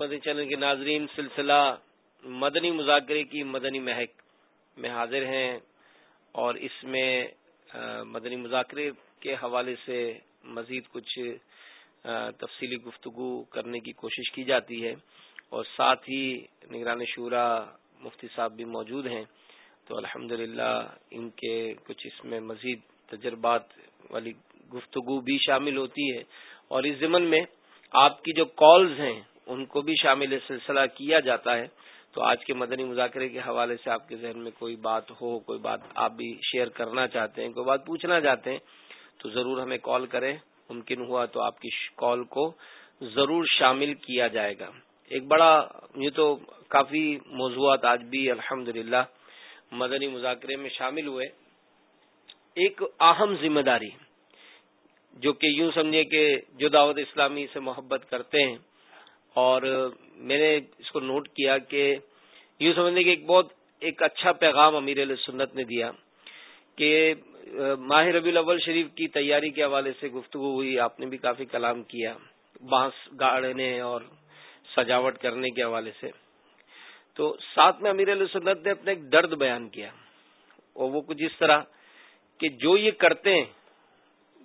مدنی channel کے ناظرین سلسلہ مدنی مذاکرے کی مدنی مہک میں حاضر ہیں اور اس میں مدنی مذاکرے کے حوالے سے مزید کچھ تفصیلی گفتگو کرنے کی کوشش کی جاتی ہے اور ساتھ ہی نگران شورا مفتی صاحب بھی موجود ہیں۔ تو الحمد ان کے کچھ اس میں مزید تجربات والی گفتگو بھی شامل ہوتی ہے۔ اور اس ضمن میں آپ کی جو کالز ہیں ان کو بھی شامل سلسلہ کیا جاتا ہے، تو آج کے مدنی مذاکرے کے حوالے سے آپ کے ذہن میں کوئی بات ہو، کوئی بات آپ بھی شیئر کرنا چاہتے ہیں، کوئی بات پوچھنا چاہتے ہیں، تو ضرور ہمیں کال کریں۔ ممکن ہوا تو آپ کی کال کو ضرور شامل کیا جائے گا۔ ایک بڑا، یہ تو کافی موضوعات آج بھی الحمد مدنی مذاکرے میں شامل ہوئے۔ ایک اہم ذمہ داری جو کہ یوں سمجھے کہ جو دعوت اسلامی سے محبت کرتے ہیں اور میں نے اس کو نوٹ کیا کہ یوں سمجھنے کہ ایک بہت ایک اچھا پیغام امیر علیہ سنت نے دیا کہ ماہ ربی الاول شریف کی تیاری کے حوالے سے گفتگو ہوئی، آپ نے بھی کافی کلام کیا، بانس گاڑنے اور سجاوٹ کرنے کے حوالے سے۔ تو ساتھ میں امیر علیہ سنت نے اپنا ایک درد بیان کیا اور وہ کچھ اس طرح کہ جو یہ کرتے ہیں،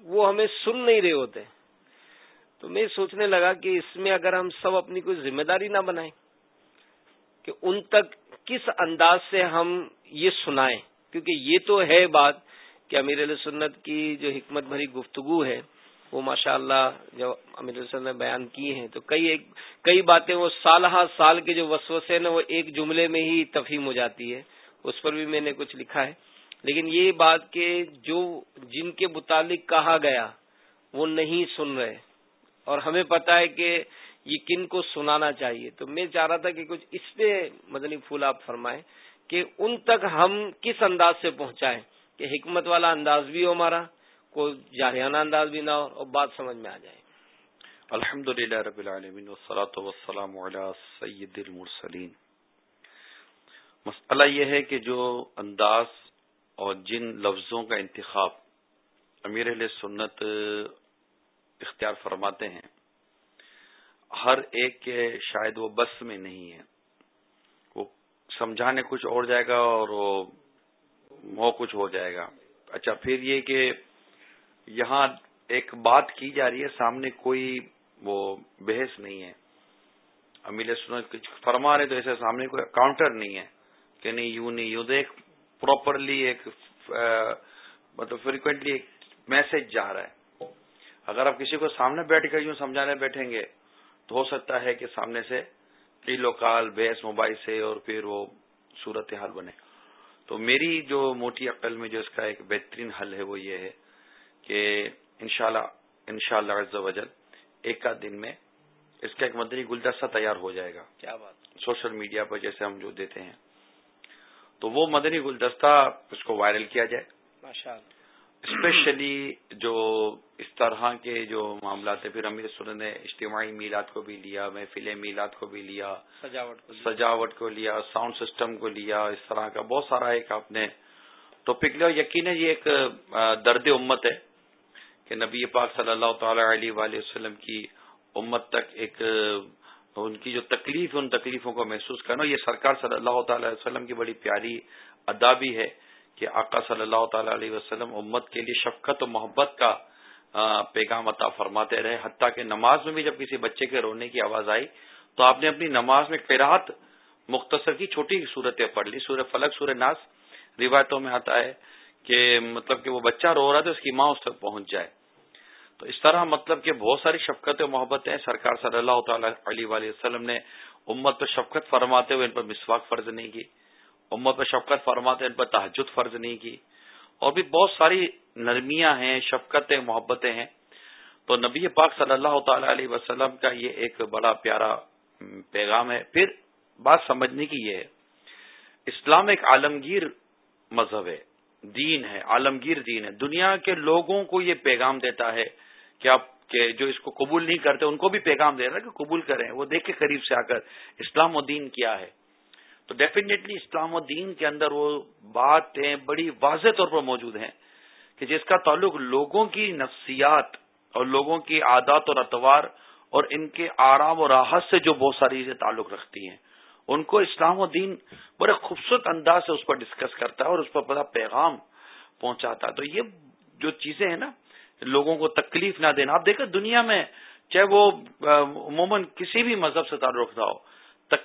وہ ہمیں سن نہیں رہے ہوتے۔ تو میں سوچنے لگا کہ اس میں اگر ہم سب اپنی کوئی ذمہ داری نہ بنائیں، کہ ان تک کس انداز سے ہم یہ سنائیں، کیونکہ یہ تو ہے بات کہ امیر علیہ سنت کی جو حکمت بھری گفتگو ہے، وہ ماشاء اللہ جو امیر علیہ سنت نے بیان کی ہیں، تو کئی ایک، کئی باتیں وہ سال ہا سال کے جو وسوسے نا، وہ ایک جملے میں ہی تفہیم ہو جاتی ہے، اس پر بھی میں نے کچھ لکھا ہے۔ لیکن یہ بات کہ جو جن کے متعلق کہا گیا، وہ نہیں سن رہے۔ اور ہمیں پتا ہے کہ یہ کن کو سنانا چاہیے۔ تو میں چاہ رہا تھا کہ کچھ اس پہ مدنی پھول آپ فرمائیں کہ ان تک ہم کس انداز سے پہنچائیں کہ حکمت والا انداز بھی ہو ہمارا، کوئی جارحانہ انداز بھی نہ ہو اور بات سمجھ میں آ جائے۔ الحمد للہ رب العالمین وسلام سید المرسلین۔ مسئلہ یہ ہے کہ جو انداز اور جن لفظوں کا انتخاب امیر علیہ سنت اختیار فرماتے ہیں۔ ہر ایک کے شاید وہ بس میں نہیں ہے۔ وہ سمجھانے کچھ اور جائے گا اور وہ کچھ ہو جائے گا۔ اچھا پھر یہ کہ یہاں ایک بات کی جا رہی ہے، سامنے کوئی وہ بحث نہیں ہے۔ امیل سن فرما رہے تو ایسے سامنے کوئی کاؤنٹر نہیں ہے کہ نہیں، یوں نہیں، یوں ایک پراپرلی مطلب ایک مطلب فریکوینٹلی ایک میسج جا رہا ہے۔ اگر آپ کسی کو سامنے بیٹھ کر یوں سمجھانے بیٹھیں گے تو ہو سکتا ہے کہ سامنے سے کئی لوکال بیس موبائل سے اور پھر وہ صورت حال بنے۔ تو میری جو موٹی عقل میں جو اس کا ایک بہترین حل ہے وہ یہ ہے کہ انشاءاللہ انشاءاللہ عز و جل ایک کا دن میں اس کا ایک مدنی گلدستہ تیار ہو جائے گا۔ کیا بات سوشل میڈیا پر جیسے ہم جو دیتے ہیں۔ تو وہ مدنی گلدستہ اس کو وائرل کیا جائے۔ ماشاءاللہ۔ اسپیشلی جو اس طرح کے جو معاملات ہیں پھر امیر سن نے اجتماعی میلاد کو بھی لیا محفل میلاد کو بھی لیا سجاوٹ کو سجاوٹ کو لیا ساؤنڈ سسٹم کو لیا اس طرح کا بہت سارا ایک آپ نے ٹاپک لیا۔ یقین یہ ایک درد امت ہے کہ نبی پاک صلی اللہ تعالی علیہ وآلہ وسلم کی امت تک ایک ان کی جو تکلیف ان تکلیفوں کو محسوس کرنا۔ یہ سرکار صلی اللہ تعالی علیہ وسلم کی بڑی پیاری ادا بھی ہے۔ کہ آقا صلی اللہ تعالی علیہ وسلم امت کے لیے شفقت و محبت کا پیغام عطا فرماتے رہے، حتیٰ کہ نماز میں بھی جب کسی بچے کے رونے کی آواز آئی تو آپ نے اپنی نماز میں قرآت مختصر کی چھوٹی صورتیں پڑھ لی، سورہ فلک سورہ ناس، روایتوں میں آتا ہے کہ مطلب کہ وہ بچہ رو رہا تھا، اس کی ماں اس تک پہنچ جائے۔ تو اس طرح مطلب کہ بہت ساری شفقت و محبتیں سرکار صلی اللہ تعالی علیہ وسلم نے امت پر شفقت فرماتے ہوئے ان پر مسواک فرض نہیں کی۔ امت پر شفقت فرماتے ان پر تحجد فرض نہیں کی۔ اور بھی بہت ساری نرمیاں ہیں، شفقتیں، محبتیں ہیں۔ تو نبی پاک صلی اللہ تعالی علیہ وسلم کا یہ ایک بڑا پیارا پیغام ہے۔ پھر بات سمجھنے کی یہ ہے، اسلام ایک عالمگیر مذہب ہے، دین ہے، عالمگیر دین ہے۔ دنیا کے لوگوں کو یہ پیغام دیتا ہے کہ آپ کہ جو اس کو قبول نہیں کرتے، ان کو بھی پیغام دے رہا کہ قبول کریں، وہ دیکھ کے قریب سے آ کر اسلام و دین کیا ہے۔ تو ڈیفینیٹلی اسلام و دین کے اندر وہ باتیں بڑی واضح طور پر موجود ہیں کہ جس کا تعلق لوگوں کی نفسیات اور لوگوں کی عادات اور اتوار اور ان کے آرام و راحت سے جو بہت ساری چیزیں تعلق رکھتی ہیں۔ ان کو اسلام و دین بڑے خوبصورت انداز سے اس پر ڈسکس کرتا ہے اور اس پر بڑا پیغام پہنچاتا ہے۔ تو یہ جو چیزیں ہیں نا، لوگوں کو تکلیف نہ دینا۔ آپ دیکھیں دنیا میں چاہے وہ عموماً کسی بھی مذہب سے تعلق رکھتا ہو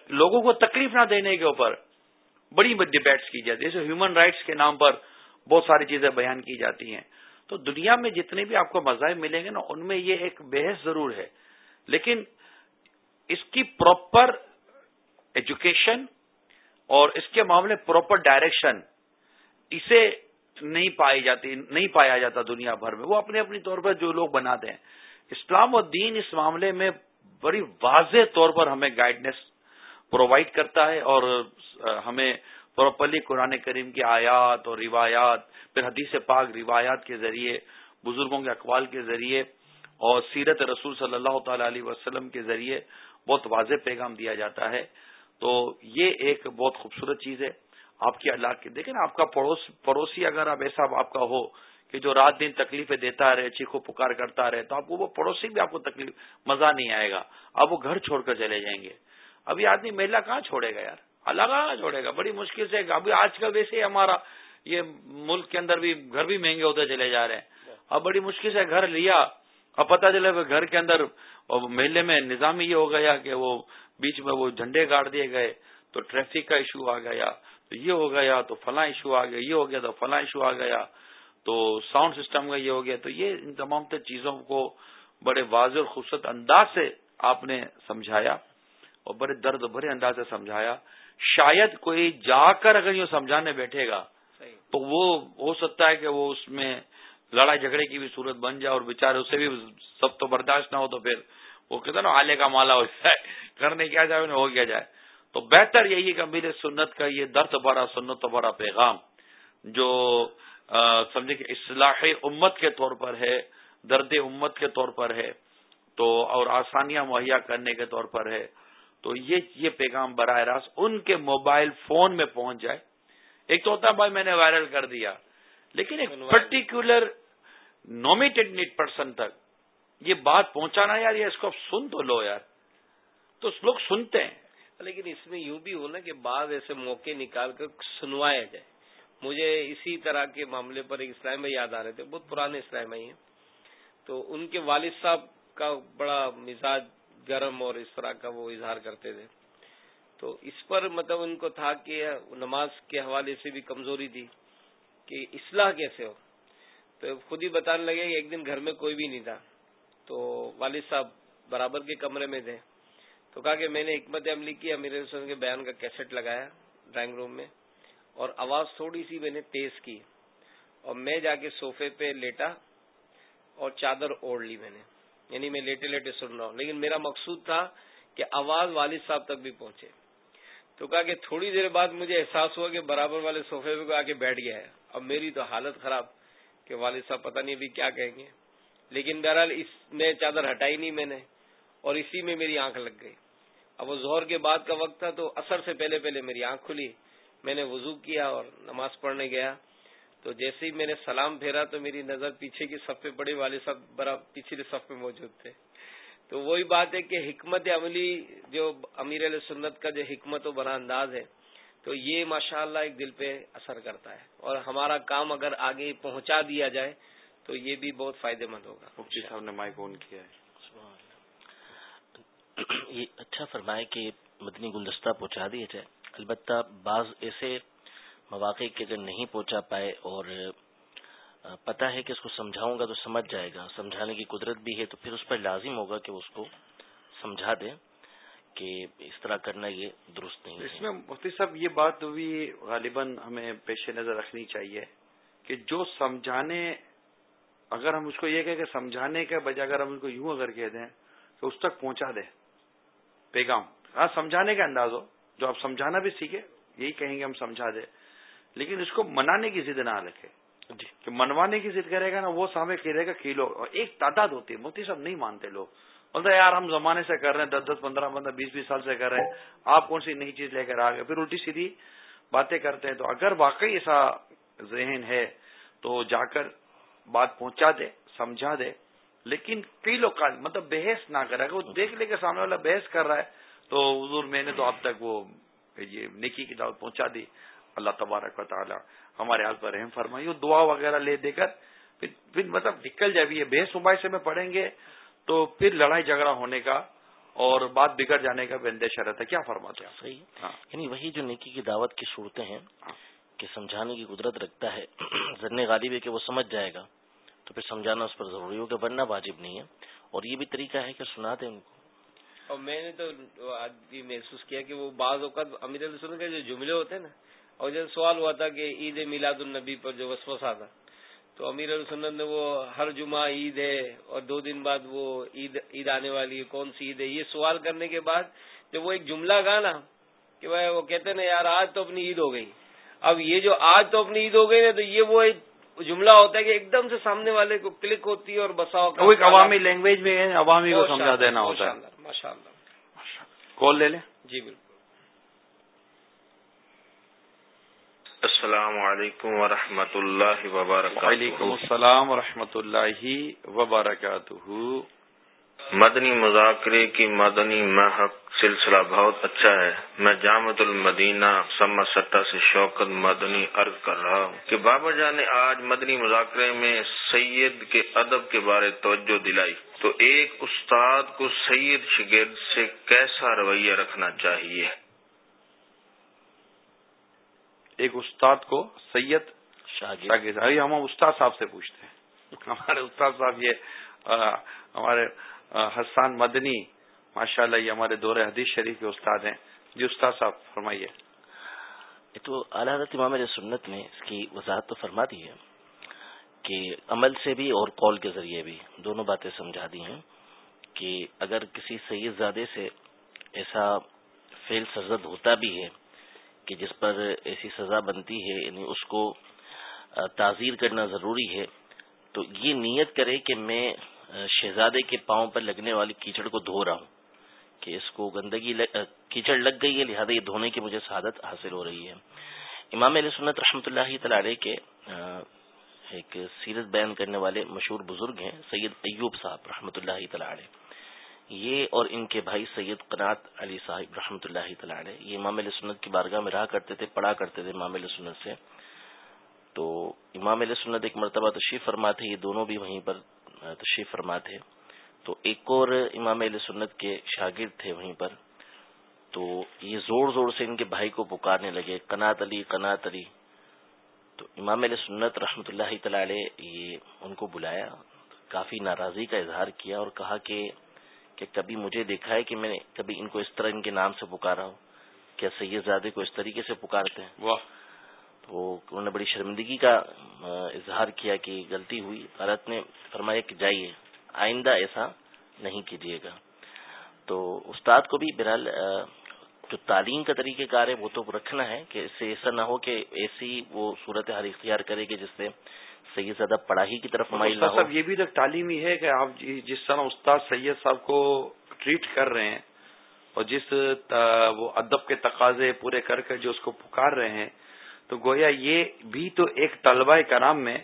لوگوں کو تکلیف نہ دینے کے اوپر بڑی ڈبیٹس کی جاتی ہے۔ جیسے ہیومن رائٹس کے نام پر بہت ساری چیزیں بیان کی جاتی ہیں۔ تو دنیا میں جتنے بھی آپ کو مذاہب ملیں گے نا، ان میں یہ ایک بحث ضرور ہے۔ لیکن اس کی پراپر ایجوکیشن اور اس کے معاملے پراپر ڈائریکشن اسے نہیں پائی جاتی، نہیں پایا جاتا دنیا بھر میں۔ وہ اپنے اپنی طور پر جو لوگ بناتے ہیں۔ اسلام و دین اس معاملے میں بڑی واضح طور پر ہمیں گائیڈنس پرووائڈ کرتا ہے اور ہمیں پراپرلی قرآن کریم کی آیات اور روایات، پھر حدیث پاک روایات کے ذریعے، بزرگوں کے اقوال کے ذریعے اور سیرت رسول صلی اللہ تعالی علیہ وسلم کے ذریعے بہت واضح پیغام دیا جاتا ہے۔ تو یہ ایک بہت خوبصورت چیز ہے۔ آپ کی اللہ دیکھیں نا، آپ کا پڑوس، پڑوسی اگر آپ ایسا آپ کا ہو کہ جو رات دن تکلیفیں دیتا رہے، چیخو پکار کرتا رہے، تو آپ کو وہ پڑوسی بھی آپ کو تکلیف، مزہ نہیں آئے گا۔ آپ وہ گھر چھوڑ کر چلے جائیں گے۔ ابھی آدمی میلہ کہاں چھوڑے گا یار؟ اللہ کہاں چھوڑے گا؟ بڑی مشکل سے ابھی آج کل ویسے ہمارا یہ ملک کے اندر بھی گھر بھی مہنگے ہوتے چلے جا رہے ہیں۔ اب بڑی مشکل سے گھر لیا، اب پتا چلے گھر کے اندر میلے میں نظام یہ ہو گیا کہ وہ بیچ میں وہ جھنڈے گاڑ دیے گئے تو ٹریفک کا ایشو آ گیا، تو یہ ہو گیا، تو فلاں ایشو آ گیا، یہ ہو گیا، تو فلاں ایشو آ گیا، تو ساؤنڈ سسٹم کا یہ ہو گیا۔ تو یہ ان تمام چیزوں کو بڑے واضح اور خوبصورت انداز سے آپ نے سمجھایا۔ اور بڑے درد بھرے انداز سے سمجھایا۔ شاید کوئی جا کر اگر یہ سمجھانے بیٹھے گا تو وہ ہو سکتا ہے کہ وہ اس میں لڑائی جھگڑے کی بھی صورت بن جائے اور بےچارے اسے بھی سب تو برداشت نہ ہو تو پھر وہ کہتے نا آلے کا مالا ہو جائے کرنے کیا جائے ہو گیا جائے۔ تو بہتر یہی کہ امیر سنت کا یہ درد بڑا سنت بڑا پیغام جو سمجھے کہ اصلاح امت کے طور پر ہے درد امت کے طور پر ہے تو اور آسانیاں مہیا کرنے کے طور پر ہے۔ تو یہ یہ پیغام براہ راست ان کے موبائل فون میں پہنچ جائے۔ ایک تو ہوتا بھائی میں نے وائرل کر دیا۔ لیکن ایک پرٹیکولر نومیٹڈ پرسن تک یہ بات پہنچانا یار یہ اس کو سن تو لو یار۔ تو لوگ سنتے ہیں۔ لیکن اس میں یوں بھی ہو نا کہ بعض ایسے موقع نکال کر سنوایا جائے۔ مجھے اسی طرح کے معاملے پر ایک اسلام بھائی یاد آ رہے تھے بہت پرانے اسلام بھائی ہیں۔ تو ان کے والد صاحب کا بڑا مزاج گرم اور اس طرح کا وہ اظہار کرتے تھے۔ تو اس پر مطلب ان کو تھا کہ نماز کے حوالے سے بھی کمزوری تھی کہ اصلاح کیسے ہو۔ تو خود ہی بتانے لگے کہ ایک دن گھر میں کوئی بھی نہیں تھا۔ تو والد صاحب برابر کے کمرے میں تھے۔ تو کہا کہ میں نے حکمت عملی کی، امیر حسن کے بیان کا کیسٹ لگایا ڈرائنگ روم میں اور آواز تھوڑی سی میں نے تیز کی اور میں جا کے سوفے پہ لیٹا اور چادر اوڑھ لی میں نے۔ یعنی میں لیٹے لیٹے سن رہا ہوں۔ لیکن میرا مقصود تھا کہ آواز والد صاحب تک بھی پہنچے۔ تو کہا کہ تھوڑی دیر بعد مجھے احساس ہوا کہ برابر والے سوفے پہ آ کے بیٹھ گیا ہے۔ اب میری تو حالت خراب کہ والد صاحب پتہ نہیں ابھی کیا کہیں گے۔ لیکن بہرحال اس میں چادر ہٹائی نہیں میں نے اور اسی میں میری آنکھ لگ گئی۔ اب وہ زہر کے بعد کا وقت تھا تو اثر سے پہلے پہلے میری آنکھ کھلی۔ میں نے وضو کیا اور نماز پڑھنے گیا۔ تو جیسے ہی میں نے سلام پھیرا تو میری نظر پیچھے کی صف پہ پڑے والے سب برا پچھلے صف پہ موجود تھے۔ تو وہی بات ہے کہ حکمت عملی جو امیر علیہ سنت کا جو حکمت و بنا انداز ہے تو یہ ماشاء اللہ ایک دل پہ اثر کرتا ہے۔ اور ہمارا کام اگر آگے پہنچا دیا جائے تو یہ بھی بہت فائدے مند ہوگا۔ مفتی صاحب نے مائک آن کیا ہے۔ یہ اچھا فرمائے کہ مدنی گلدستہ پہنچا دیا جائے۔ البتہ بعض ایسے مواقع کے اگر نہیں پہنچا پائے اور پتا ہے کہ اس کو سمجھاؤں گا تو سمجھ جائے گا سمجھانے کی قدرت بھی ہے تو پھر اس پر لازم ہوگا کہ اس کو سمجھا دیں کہ اس طرح کرنا یہ درست نہیں اس میں مفتی صاحب یہ بات بھی غالباً ہمیں پیش نظر رکھنی چاہیے کہ جو سمجھانے اگر ہم اس کو یہ کہ سمجھانے کے بجائے اگر ہم اس کو یوں اگر کہہ دیں تو اس تک پہنچا دیں پیغام۔ ہاں سمجھانے کا انداز ہو جو آپ سمجھانا بھی سیکھے یہی کہیں گے ہم سمجھا دیں۔ لیکن اس کو منانے کی ضد نہ رکھے۔ جی۔ کہ منوانے کی ضد کرے گا نا وہ سامنے کھیلے گا کھیلو۔ اور ایک تعداد ہوتی ہے موتی صاحب نہیں مانتے لوگ۔ بولتے یار ہم زمانے سے کر رہے ہیں دس دس پندرہ پندرہ بیس بیس سال سے کر رہے ہیں۔ آپ کون سی نئی چیز لے کر آ گئے؟ پھر الٹی سیدھی باتیں کرتے ہیں۔ تو اگر واقعی ایسا ذہن ہے تو جا کر بات پہنچا دے سمجھا دے۔ لیکن کئی لوگ مطلب بحث نہ کرے۔ اگر وہ دیکھ لے کے سامنے والا بحث کر رہا ہے تو حضور میں نے تو اب تک وہ یہ نیکی کی دعوت پہنچا دی۔ اللہ تبارک و تعالی ہمارے حال پر رحم فرمائی دعا وغیرہ لے دے کر پھر مطلب نکل جائے یہ بحث مباحثے میں پڑھیں گے تو پھر لڑائی جھگڑا ہونے کا اور بات بگڑ جانے کا بھی اندیشہ رہتا ہے۔ کیا فرماتے ہیں صحیح ہاں۔ یعنی وہی جو نیکی کی دعوت کی صورتیں ہیں ہاں۔ کہ سمجھانے کی قدرت رکھتا ہے ذرن غالب ہے کہ وہ سمجھ جائے گا تو پھر سمجھانا اس پر ضروری ہو کہ بننا واجب نہیں ہے۔ اور یہ بھی طریقہ ہے کہ سنا دیں ان کو۔ اور میں نے تو آج بھی محسوس کیا کہ وہ بعض اوقات امیر علیہ کے جو جملے ہوتے ہیں نا اور جب سوال ہوا تھا کہ عید میلاد النبی پر جو وسوسہ تھا تو امیر علیہ نے وہ ہر جمعہ عید ہے اور دو دن بعد وہ عید عید آنے والی ہے کون سی عید ہے؟ یہ سوال کرنے کے بعد جب وہ ایک جملہ گا نا کہ بھائی وہ کہتے نا یار آج تو اپنی عید ہو گئی۔ اب یہ جو آج تو اپنی عید ہو گئی نا تو یہ وہ ایک جملہ ہوتا ہے کہ ایک دم سے سامنے والے کو کلک ہوتی ہے اور بسا عوامی لینگویج میں عوامی کو سمجھا دینا ہوتا ہے۔ ماشاء اللہ کال لے لیں؟ جی بالکل. السلام علیکم ورحمۃ اللہ وبرکاتہ. وعلیکم السلام و اللہ وبرکاتہ. مدنی مذاکرے کی مدنی محق سلسلہ بہت اچھا ہے. میں جامع المدینہ سما سٹا سے شوکت مدنی عرض کر رہا ہوں کہ بابا جان نے آج مدنی مذاکرے میں سید کے ادب کے بارے توجہ دلائی۔ تو ایک استاد کو سید شگرد سے کیسا رویہ رکھنا چاہیے؟ ایک استاد کو سید شاگرد۔ ہم استاد صاحب سے پوچھتے ہیں۔ ہمارے استاد صاحب یہ ہمارے حسان مدنی ماشاء اللہ یہ ہمارے دور حدیث شریف کے استاد ہیں۔ جی استاد صاحب فرمائیے۔ تو اعلیٰ حضرت امام سنت نے اس کی وضاحت تو فرما دی ہے۔ کہ عمل سے بھی اور قول کے ذریعے بھی دونوں باتیں سمجھا دی ہیں کہ اگر کسی سید زادے سے ایسا فیل سرزد ہوتا بھی ہے کہ جس پر ایسی سزا بنتی ہے یعنی اس کو تعزیر کرنا ضروری ہے، تو یہ نیت کرے کہ میں شہزادے کے پاؤں پر لگنے والی کیچڑ کو دھو رہا ہوں، کہ اس کو گندگی کیچڑ لگ گئی ہے، لہٰذا یہ دھونے کی مجھے سعادت حاصل ہو رہی ہے۔ امام علیہ سنت رحمۃ اللہ تعالی کے ایک سیرت بیان کرنے والے مشہور بزرگ ہیں، سید ایوب صاحب رحمۃ اللہ تعالی یہ اور ان کے بھائی سید قنات علی صاحب رحمۃ اللہ تعالی یہ امام علیہ سنت کی بارگاہ میں رہا کرتے تھے، پڑھا کرتے تھے امام علیہ سنت سے۔ تو امام علیہ سنت ایک مرتبہ تشریف فرما تھے یہ دونوں بھی وہیں پر تشریف فرما تھے تو ایک اور امام علیہ سنت کے شاگرد تھے وہیں پر۔ تو یہ زور زور سے ان کے بھائی کو پکارنے لگے کنات علی کنات علی۔ تو امام علیہ سنت رحمۃ اللہ تعالی یہ ان کو بلایا کافی ناراضی کا اظہار کیا اور کہا کہ کہ کبھی مجھے دیکھا ہے کہ میں نے کبھی ان کو اس طرح ان کے نام سے پکارا ہوں کیا سید زادے کو اس طریقے سے پکارتے ہیں؟ واہ۔ تو انہوں نے بڑی شرمندگی کا اظہار کیا کہ غلطی ہوئی۔ عدالت نے فرمایا کہ جائیے آئندہ ایسا نہیں کیجیے گا۔ تو استاد کو بھی بہرحال جو تعلیم کا طریقہ کار ہے وہ تو رکھنا ہے کہ اس سے ایسا نہ ہو کہ ایسی وہ صورت حال اختیار کرے کہ جس سے سید زیادہ پڑھائی کی طرف مائل نہ صاحب یہ بھی تو تعلیم ہی ہے کہ آپ جس طرح استاد سید صاحب کو ٹریٹ کر رہے ہیں اور جس وہ ادب کے تقاضے پورے کر کے جو اس کو پکار رہے ہیں تو گویا یہ بھی تو ایک طلبہ کرام میں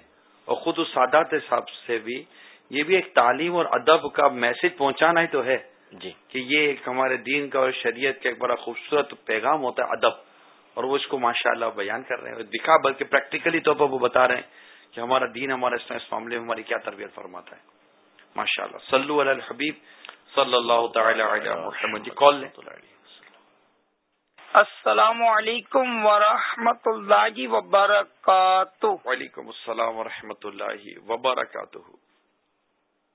اور خود اس سادات صاحب سے بھی یہ بھی ایک تعلیم اور ادب کا میسج پہنچانا ہی تو ہے۔ جی۔ کہ یہ ایک ہمارے دین کا اور شریعت کا ایک بڑا خوبصورت پیغام ہوتا ہے ادب۔ اور وہ اس کو ماشاء اللہ بیان کر رہے ہیں۔ دکھا بلکہ پریکٹیکلی طور پر وہ بتا رہے ہیں کہ ہمارا دین ہمارا اس معاملے میں ہماری کیا تربیت فرماتا ہے۔ ماشاء اللہ سلو الحبیب۔ صلی اللہ تعالی علیہ محمد۔ جی کال لیں۔ السلام علیکم ورحمۃ اللہ وبرکاتہ۔ وعلیکم السلام ورحمۃ اللہ وبرکاتہ۔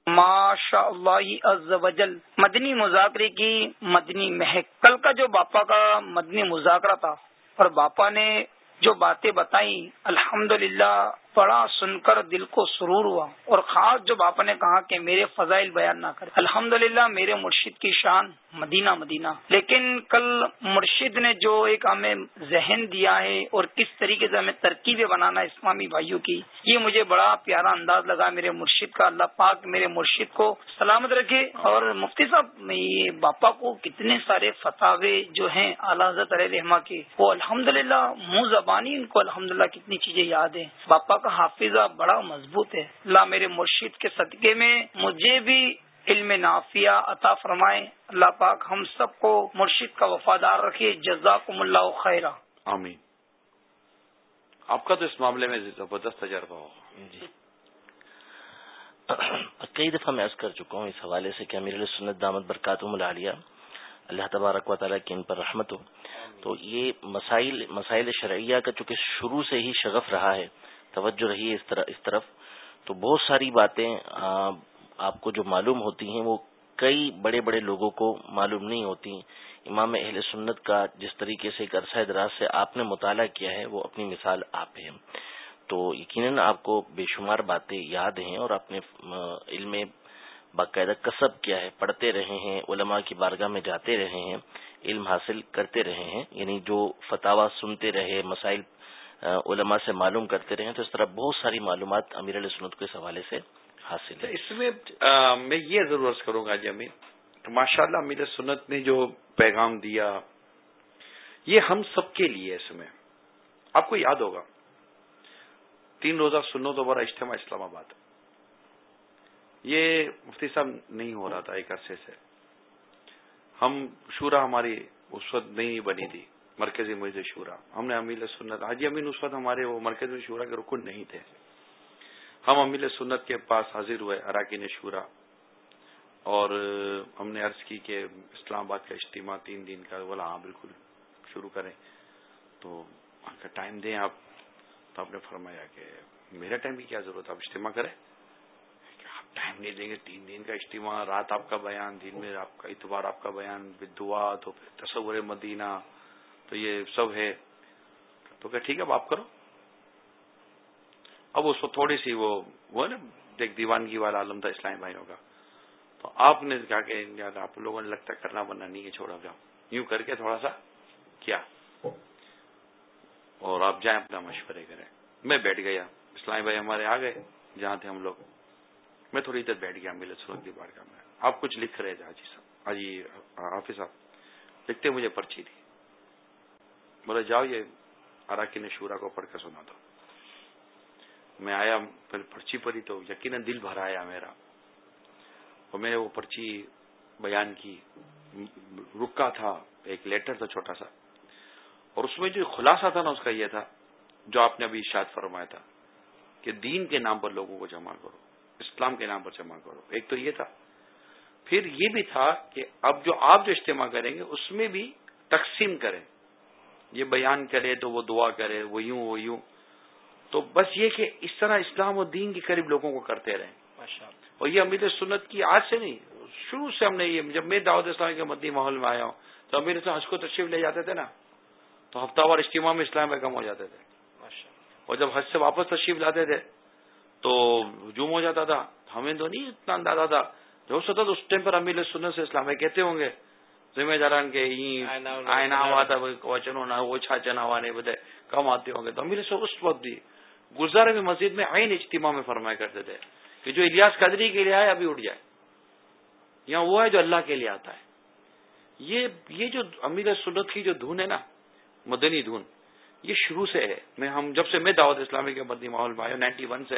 ماشاء اللہ عز وجل، مدنی مذاکرے کی مدنی مہک۔ کل کا جو باپا کا مدنی مذاکرہ تھا، اور باپا نے جو باتیں بتائیں الحمد بڑا سن کر دل کو سرور ہوا۔ اور خاص جو باپا نے کہا کہ میرے فضائل بیان نہ کرے۔ الحمد میرے مرشد کی شان مدینہ مدینہ۔ لیکن کل مرشد نے جو ایک ہمیں ذہن دیا ہے اور کس طریقے سے ہمیں ترکیبیں بنانا اسلامی بھائیوں کی، یہ مجھے بڑا پیارا انداز لگا میرے مرشد کا۔ اللہ پاک میرے مرشد کو سلامت رکھے اور مفتی صاحب یہ باپا کو کتنے سارے فتح جو ہیں اعلیٰ حضرت علیہ رحمہ کے، وہ الحمد للہ منہ زبانی ان کو الحمد کتنی چیزیں یاد ہیں۔ باپا کا حافظہ بڑا مضبوط ہے۔ اللہ میرے مرشد کے صدقے میں مجھے بھی علم نافیہ عطا فرمائے اللہ پاک ہم سب کو مرشد کا وفادار رکھے۔ جزاکم اللہ خیرہ آمین۔ آپ کا تو اس معاملے میں زبردست تجربہ ہوگا۔ جی۔ کئی دفعہ میں عرض کر چکا ہوں اس حوالے سے کہ امیر سنت دامت برکاتم العالیہ اللہ تبارک و تعالیٰ کی ان پر رحمت ہو۔ تو یہ مسائل مسائل شرعیہ کا چونکہ شروع سے ہی شغف رہا ہے توجہ رہی ہے اس طرف تو بہت ساری باتیں آپ کو جو معلوم ہوتی ہیں وہ کئی بڑے بڑے لوگوں کو معلوم نہیں ہوتی امام اہل سنت کا جس طریقے سے ایک عرصہ دراز سے آپ نے مطالعہ کیا ہے، وہ اپنی مثال آپ ہیں۔ تو یقیناً آپ کو بے شمار باتیں یاد ہیں اور اپنے علم باقاعدہ کسب کیا ہے۔ پڑھتے رہے ہیں، علماء کی بارگاہ میں جاتے رہے ہیں، علم حاصل کرتے رہے ہیں۔ یعنی جو فتوا سنتے رہے، مسائل علماء سے معلوم کرتے رہے تو اس طرح بہت ساری معلومات امیر علیہ سنت کے حوالے سے حاصل ہے۔ اس میں میں یہ ضرور کروں گا جی امین ماشاء اللہ امیر سنت نے جو پیغام دیا یہ ہم سب کے لیے اس میں۔ آپ کو یاد ہوگا تین روزہ سنو تو بڑا اجتماع اسلام آباد۔ یہ مفتی صاحب نہیں ہو رہا تھا ایک عرصے سے۔ ہم شورا ہماری اس وقت نہیں بنی تھی مرکزی مجھے شورا۔ ہم نے امیل سنت حاجی امین اس وقت ہمارے وہ مرکزی شورا کے رکن نہیں تھے۔ ہم امیل سنت کے پاس حاضر ہوئے، اراکین شورا، اور ہم نے عرض کی کہ اسلام آباد کا اجتماع تین دن کا بولا ہاں بالکل شروع کریں۔ تو کا ٹائم دیں آپ۔ تو آپ نے فرمایا کہ میرا ٹائم کی کیا ضرورت ہے؟ آپ اجتماع کریں۔ آپ ٹائم نہیں دیں گے، تین دن کا اجتماع، رات آپ کا بیان، دن میں آپ کا اتوار آپ کا بیان دعا، تو پھر تصور مدینہ، تو یہ سب ہے۔ تو کہ ٹھیک ہے، اب آپ کرو۔ اب اس کو تھوڑی سی وہ وہ نا ایک دیوانگی والا عالم تھا اسلامی بھائیوں کا تو آپ نے کہا کہ آپ لوگوں نے لگتا کرنا بننا نہیں ہے، چھوڑا جاؤ۔ یوں کر کے تھوڑا سا کیا۔ اور آپ جائیں اپنا مشورے کریں۔ میں بیٹھ گیا۔ اسلامی بھائی ہمارے آ گئے۔ جہاں تھے ہم لوگ۔ میں تھوڑی دیر بیٹھ گیا میرے سرنگ کی بار کا میں۔ آپ کچھ لکھ رہے تھے، حاجی صاحب۔ حاجی، حافظ صاحب، لکھتے مجھے پرچی تھی بولے، جاؤ یہ اراکین شورا کو پڑھ کے سنا دو۔ میں آیا پھر پرچی پڑھی تو یقیناً دل بھر آیا میرا۔ اور میں نے وہ پرچی بیان کی۔ رکا تھا، ایک لیٹر تھا چھوٹا سا۔ اور اس میں جو خلاصہ تھا نا، اس کا یہ تھا، جو آپ نے ابھی اشاد فرمایا تھا کہ دین کے نام پر لوگوں کو جمع کرو، اسلام کے نام پر جمع کرو۔ ایک تو یہ تھا۔ پھر یہ بھی تھا کہ اب جو آپ جو اجتماع کریں گے، اس میں بھی تقسیم کریں۔ یہ بیان کرے تو وہ دعا کرے، وہ یوں وہ یوں۔ تو بس یہ کہ اس طرح اسلام اور دین کے قریب لوگوں کو کرتے رہیں۔ اور یہ امیر سنت کی آج سے نہیں شروع سے ہم نے یہ جب میں دعوت اسلامی کے مدی ماحول میں آیا ہوں تو امیر حج کو تشریف لے جاتے تھے نا تو ہفتہ وار اجتماع میں اسلام میں کم ہو جاتے تھے۔ اور جب حج سے واپس تشریف لاتے تھے تو ہجوم ہو جاتا تھا۔ ہمیں تو نہیں اتنا اندازہ تھا۔ جو سوتا تو اس ٹائم پر امیر سننے سے اسلام کہتے ہوں گے ذمہ داران کے آئنا ہوا تھا وہ چھاچن ہوا نہیں بدے کم آتے ہوں گے۔ تو امیر سے اس وقت بھی گزارے میں مسجد میں آئین اجتماع میں فرمایا کرتے تھے کہ جو الیاس قدری کے لیے آئے، ابھی اٹھ جائے۔ یا وہ ہے جو اللہ کے لیے آتا ہے۔ یہ یہ جو امیر سنت کی جو دھن ہے نا، مدنی دھن، یہ شروع سے ہے۔ میں ہم، جب سے میں دعوت اسلامی کے مدنی ماحول میں آیا نائنٹی ون سے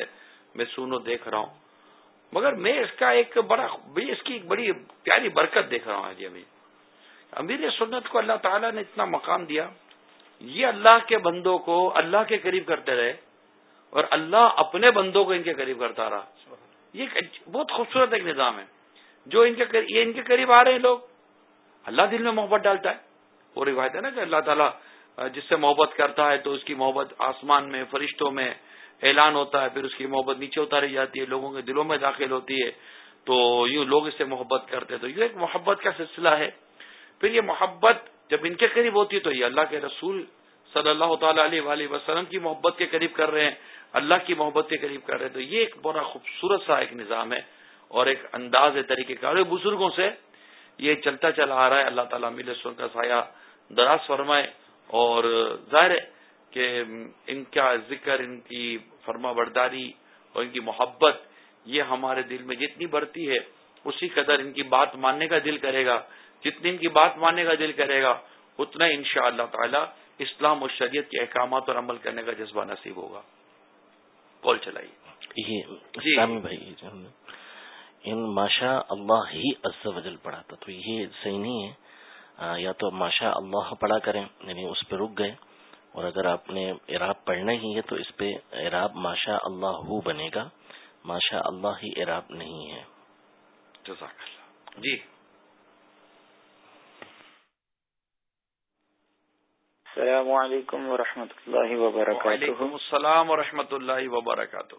میں سنو دیکھ رہا ہوں۔ مگر میں اس کا ایک بڑا اس کی ایک بڑی پیاری برکت دیکھ رہا ہوں جی ابھی امیر سنت کو اللہ تعالیٰ نے اتنا مقام دیا۔ یہ اللہ کے بندوں کو اللہ کے قریب کرتے رہے۔ اور اللہ اپنے بندوں کو ان کے قریب کرتا رہا۔ یہ بہت خوبصورت ایک نظام ہے۔ جو ان کے یہ ان کے قریب آ رہے ہیں لوگ۔ اللہ دل میں محبت ڈالتا ہے۔ وہ روایت ہے نا کہ اللہ تعالیٰ، جس سے محبت کرتا ہے تو اس کی محبت آسمان میں، فرشتوں میں اعلان ہوتا ہے، پھر اس کی محبت نیچے اتاری جاتی ہے، لوگوں کے دلوں میں داخل ہوتی ہے۔ تو یوں لوگ اس سے محبت کرتے تو یہ ایک محبت کا سلسلہ ہے۔ پھر یہ محبت جب ان کے قریب ہوتی ہے تو یہ اللہ کے رسول صلی اللہ تعالی علیہ وسلم کی محبت کے قریب کر رہے ہیں۔ اللہ کی محبت کے قریب کر رہے تو یہ ایک بڑا خوبصورت سا ایک نظام ہے اور ایک انداز ہے طریقے کا اور بزرگوں سے یہ چلتا چلا آ رہا ہے۔ اللہ تعالیٰ میل سن کا سایہ دراز فرمائے اور ظاہر ہے کہ ان کا ذکر، ان کی فرما برداری اور ان کی محبت یہ ہمارے دل میں جتنی بڑھتی ہے، اسی قدر ان کی بات ماننے کا دل کرے گا۔ جتنی ان کی بات ماننے کا دل کرے گا، اتنا ان شاء اللہ تعالی اسلام اور شریعت کے احکامات اور عمل کرنے کا جذبہ نصیب ہوگا۔ کال چلائیے جی۔ بھائی ان ماشا اللہ ہی وجل پڑھا تھا۔ تو یہ صحیح نہیں ہے۔ یا تو ماشا اللہ پڑھا کریں یعنی اس پہ رک گئے۔ اور اگر آپ نے عراب پڑھنا ہی ہے تو اس پہ عراب ماشا اللہ ہو بنے گا۔ ماشا اللہ ہی عراب نہیں ہے۔ جی۔ السلام علیکم ورحمۃ اللہ وبرکاتہ۔ وعلیکم السلام ورحمۃ اللہ وبرکاتہ۔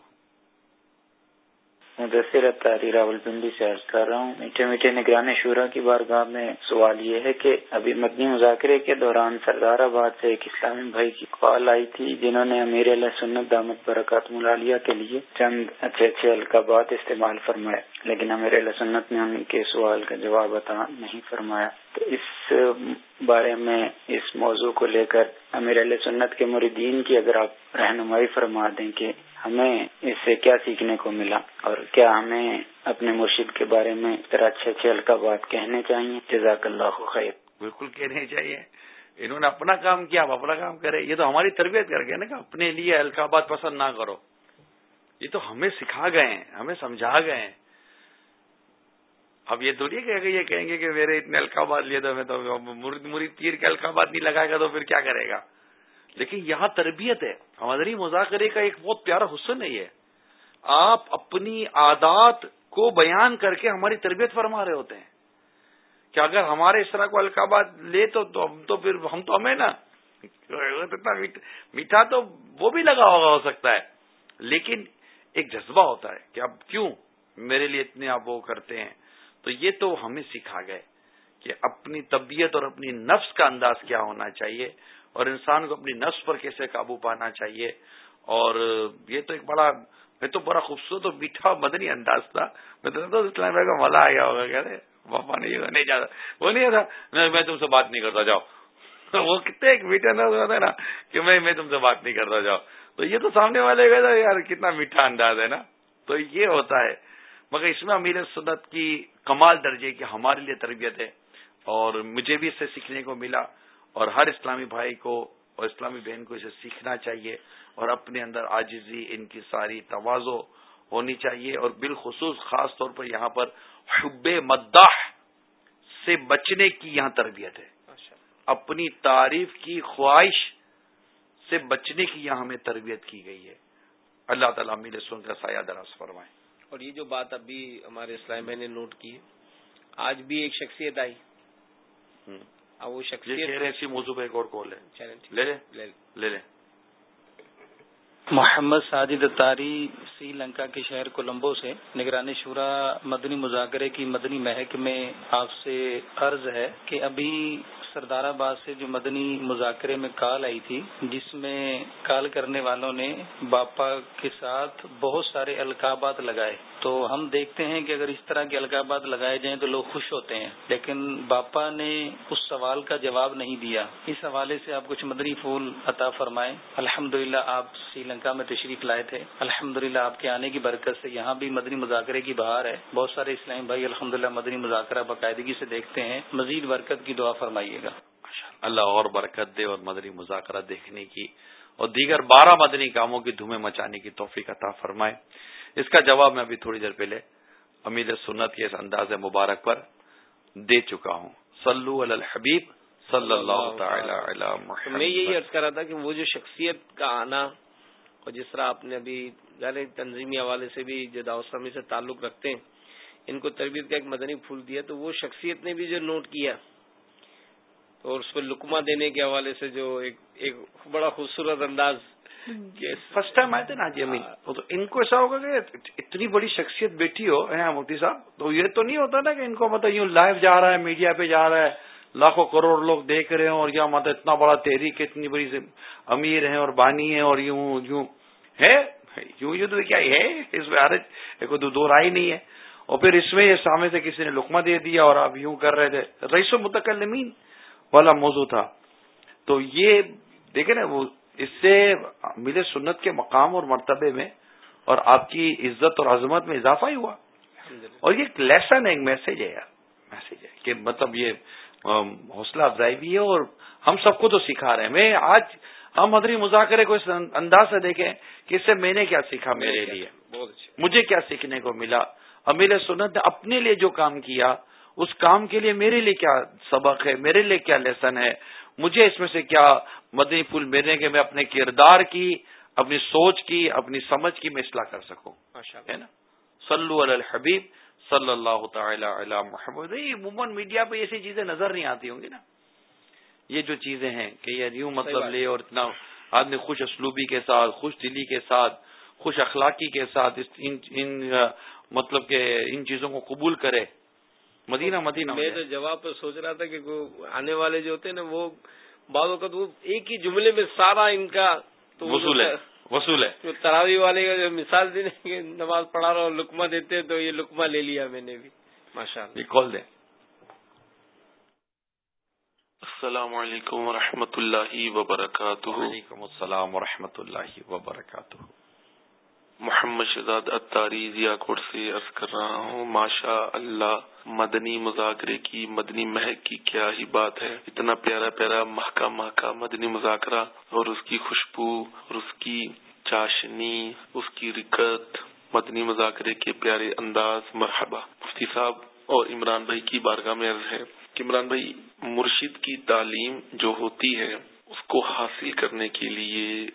مدثر اتاری راول پنڈی سے عرض کر رہا ہوں۔ میٹھے میٹھے نگران شورا کی بارگاہ میں سوال یہ ہے کہ ابھی مدنی مذاکرے کے دوران سردار آباد سے ایک اسلامی بھائی کی کال آئی تھی جنہوں نے امیر علیہ سنت دامت برکات ملالیہ کے لیے چند اچھے اچھے القابات استعمال فرمائے، لیکن امیر علیہ سنت نے ان کے سوال کا جواب عطا نہیں فرمایا۔ تو اس بارے میں اس موضوع کو لے کر امیر علیہ سنت کے مریدین کی اگر آپ رہنمائی فرما دیں کہ ہمیں اس سے کیا سیکھنے کو ملا اور کیا ہمیں اپنے مرشد کے بارے میں اس طرح اچھے اچھے القابات کہنے چاہیے؟ جزاک اللہ خیر۔ بالکل کہنے چاہیے۔ انہوں نے اپنا کام کیا، آپ اپنا کام کرے یہ تو ہماری تربیت کر گئے نا کہ اپنے لیے القابات پسند نہ کرو۔ یہ تو ہمیں سکھا گئے ہیں، ہمیں سمجھا گئے ہیں۔ اب یہ تھوڑی کہ یہ کہیں گے کہ میرے اتنے القابات لیے تو میں تو مرید تیر کے القابات نہیں لگائے گا تو پھر کیا کرے گا؟ لیکن یہاں تربیت ہے۔ ہماری مذاکرے کا ایک بہت پیارا حسن ہے یہ۔ آپ اپنی عادات کو بیان کر کے ہماری تربیت فرما رہے ہوتے ہیں۔ کہ اگر ہمارے اس طرح کو القابات لے تو ہم تو پھر ہم تو ہمیں نا اتنا میٹھا تو وہ بھی لگا ہوگا ہو سکتا ہے۔ لیکن ایک جذبہ ہوتا ہے کہ اب کیوں میرے لیے اتنے آپ وہ کرتے ہیں۔ تو یہ تو ہمیں سکھا گئے کہ اپنی طبیعت اور اپنی نفس کا انداز کیا ہونا چاہیے۔ اور انسان کو اپنی نفس پر کیسے قابو پانا چاہیے؟ اور یہ تو ایک بڑا میں تو بڑا خوبصورت اور میٹھا مدنی انداز تھا۔ میں تو اسلام بھائی کا ملا آ گیا ہوگا۔ کہہ رہے، پاپا نہیں جاتا۔ وہ نہیں تھا۔ میں تم سے بات نہیں کرتا، جاؤ۔ وہ کتنے ایک میٹھا انداز ہوتا ہے نا کہ میں میں تم سے بات نہیں کرتا، جاؤ۔ تو یہ تو سامنے والے گئے یار، کتنا میٹھا انداز ہے نا۔ تو یہ ہوتا ہے۔ مگر اس میں امیر سنت کی کمال درجے کی ہمارے لیے تربیت ہے۔ اور مجھے بھی اس سے سیکھنے کو ملا۔ اور ہر اسلامی بھائی کو اور اسلامی بہن کو اسے سیکھنا چاہیے اور اپنے اندر آجزی ان کی ساری توازو ہونی چاہیے اور بالخصوص خاص طور پر یہاں پر حب مداح سے بچنے کی یہاں تربیت ہے۔ اپنی تعریف کی خواہش سے بچنے کی یہاں ہمیں تربیت کی گئی ہے۔ اللہ تعالیٰ میرے سن کا سایہ دراز فرمائے۔ اور یہ جو بات ابھی ہمارے اسلام نے نوٹ کی آج بھی ایک شخصیت آئی۔ وہ شخصیت موضوع پہ ایک اور کال ہے۔ لے لیں؟ لے لیں۔ محمد ساجد تاری سری لنکا کے شہر کولمبو سے۔ نگرانی شورا مدنی مذاکرے کی مدنی مہک میں آپ سے عرض ہے کہ ابھی سردار آباد سے جو مدنی مذاکرے میں کال آئی تھی جس میں کال کرنے والوں نے باپا کے ساتھ بہت سارے القابات لگائے۔ تو ہم دیکھتے ہیں کہ اگر اس طرح کے القابات لگائے جائیں تو لوگ خوش ہوتے ہیں۔ لیکن باپا نے اس سوال کا جواب نہیں دیا۔ اس حوالے سے آپ کچھ مدنی پھول عطا فرمائے الحمد آپ سری لنکا میں تشریف لائے تھے۔ الحمد آپ کے آنے کی برکت سے یہاں بھی مدنی مذاکرے کی بہار ہے۔ بہت سارے اسلام بھائی الحمد مدنی مذاکرہ باقاعدگی سے دیکھتے ہیں۔ مزید برکت کی دعا فرمائیے گا۔ اللہ اور برکت دے اور مدنی مذاکرہ دیکھنے کی اور دیگر بارہ مدنی کاموں کی دھومیں مچانے کی توفیق عطا فرمائے۔ اس کا جواب میں ابھی تھوڑی دیر پہلے امید سنت کے اس انداز مبارک پر دے چکا ہوں۔ سلو الحبیب صلی اللہ تعالی میں یہی عرض کر رہا تھا کہ وہ جو شخصیت کا آنا اور جس طرح آپ نے ابھی ظاہر تنظیمی حوالے سے بھی جو داوسلامی سے تعلق رکھتے ہیں، ان کو تربیت کا ایک مدنی پھول دیا، تو وہ شخصیت نے بھی جو نوٹ کیا اور اس پہ لکما دینے کے حوالے سے جو ایک بڑا خوبصورت انداز فرسٹ ٹائم آئے تھے نا جی امین۔ تو ان کو ایسا ہوگا کہ اتنی بڑی شخصیت بیٹھی ہو مفتی صاحب تو یہ تو نہیں ہوتا نا کہ ان کو مطلب یوں لائیو جا رہا ہے میڈیا پہ جا رہا ہے لاکھوں کروڑ لوگ دیکھ رہے ہوں اور یا مطلب اتنا بڑا تحریک اتنی بڑی امیر ہیں اور بانی ہیں اور یوں یوں۔ ہے؟ یوں یوں تو کیا ہے؟ اس میں دو رائے نہیں ہے۔ اور پھر اس میں یہ سامنے سے کسی نے لکما دے دیا اور آپ یوں کر رہے تھے۔ رئیس و متکلمین والا موضوع تھا۔ تو یہ دیکھیں نا وہ اس سے مل سنت کے مقام اور مرتبے میں اور آپ کی عزت اور عظمت میں اضافہ ہی ہوا۔ اور یہ ایک لیسن ہے ایک میسج ہے یار میسج ہے کہ مطلب یہ حوصلہ افزائی بھی ہے اور ہم سب کو تو سکھا رہے ہیں۔ میں آج ہم مدری مذاکرے کو اس انداز سے دیکھیں کہ اس سے میں نے کیا سیکھا میرے لیے۔ مجھے کیا سیکھنے کو ملا؟ امیر سنت نے اپنے لیے جو کام کیا اس کام کے لیے میرے لیے کیا سبق ہے؟ میرے لیے کیا لیسن ہے؟ مجھے اس میں سے کیا مدنی پھول ملنے کے میں اپنے کردار کی اپنی سوچ کی اپنی سمجھ کی میں اصلاح کر سکوں۔ ہے نا؟ سلو الحبیب صلی اللہ تعالی علی محمد۔ عموماً میڈیا پہ ایسی چیزیں نظر نہیں آتی ہوں گی نا۔ یہ جو چیزیں ہیں کہ یہ یوں مطلب لے اور اتنا آدمی خوش اسلوبی کے ساتھ خوش دلی کے ساتھ خوش اخلاقی کے ساتھ ان ان مطلب کہ ان چیزوں کو قبول کرے۔ مدینہ مدینہ۔ میں تو جواب پر سوچ رہا تھا کہ آنے والے جو ہوتے ہیں نا وہ بعض اوقات وہ ایک ہی جملے میں سارا ان کا تو وصول ہے وصول ہے۔ تراوی والے کا جو مثال دینے کہ نماز پڑھا رہا اور لکما دیتے تو یہ لکما لے لیا میں نے بھی۔ ماشاء اللہ کال دیں۔ السلام علیکم ورحمۃ اللہ وبرکاتہ۔ وعلیکم السلام ورحمۃ اللہ وبرکاتہ۔ محمد شہزاد اتاری ضیا کوٹ سے عرض کر رہا ہوں، ماشاء اللہ، مدنی مذاکرے کی، مدنی مہک کی کیا ہی بات ہے۔ اتنا پیارا پیارا مہکا مہکا مدنی مذاکرہ اور اس کی خوشبو اور اس کی چاشنی، اس کی رکت، مدنی مذاکرے کے پیارے انداز۔ مرحبا۔ مفتی صاحب اور عمران بھائی کی بارگاہ میں عرض ہے کہ عمران بھائی، مرشد کی تعلیم جو ہوتی ہے، اس کو حاصل کرنے کے لیے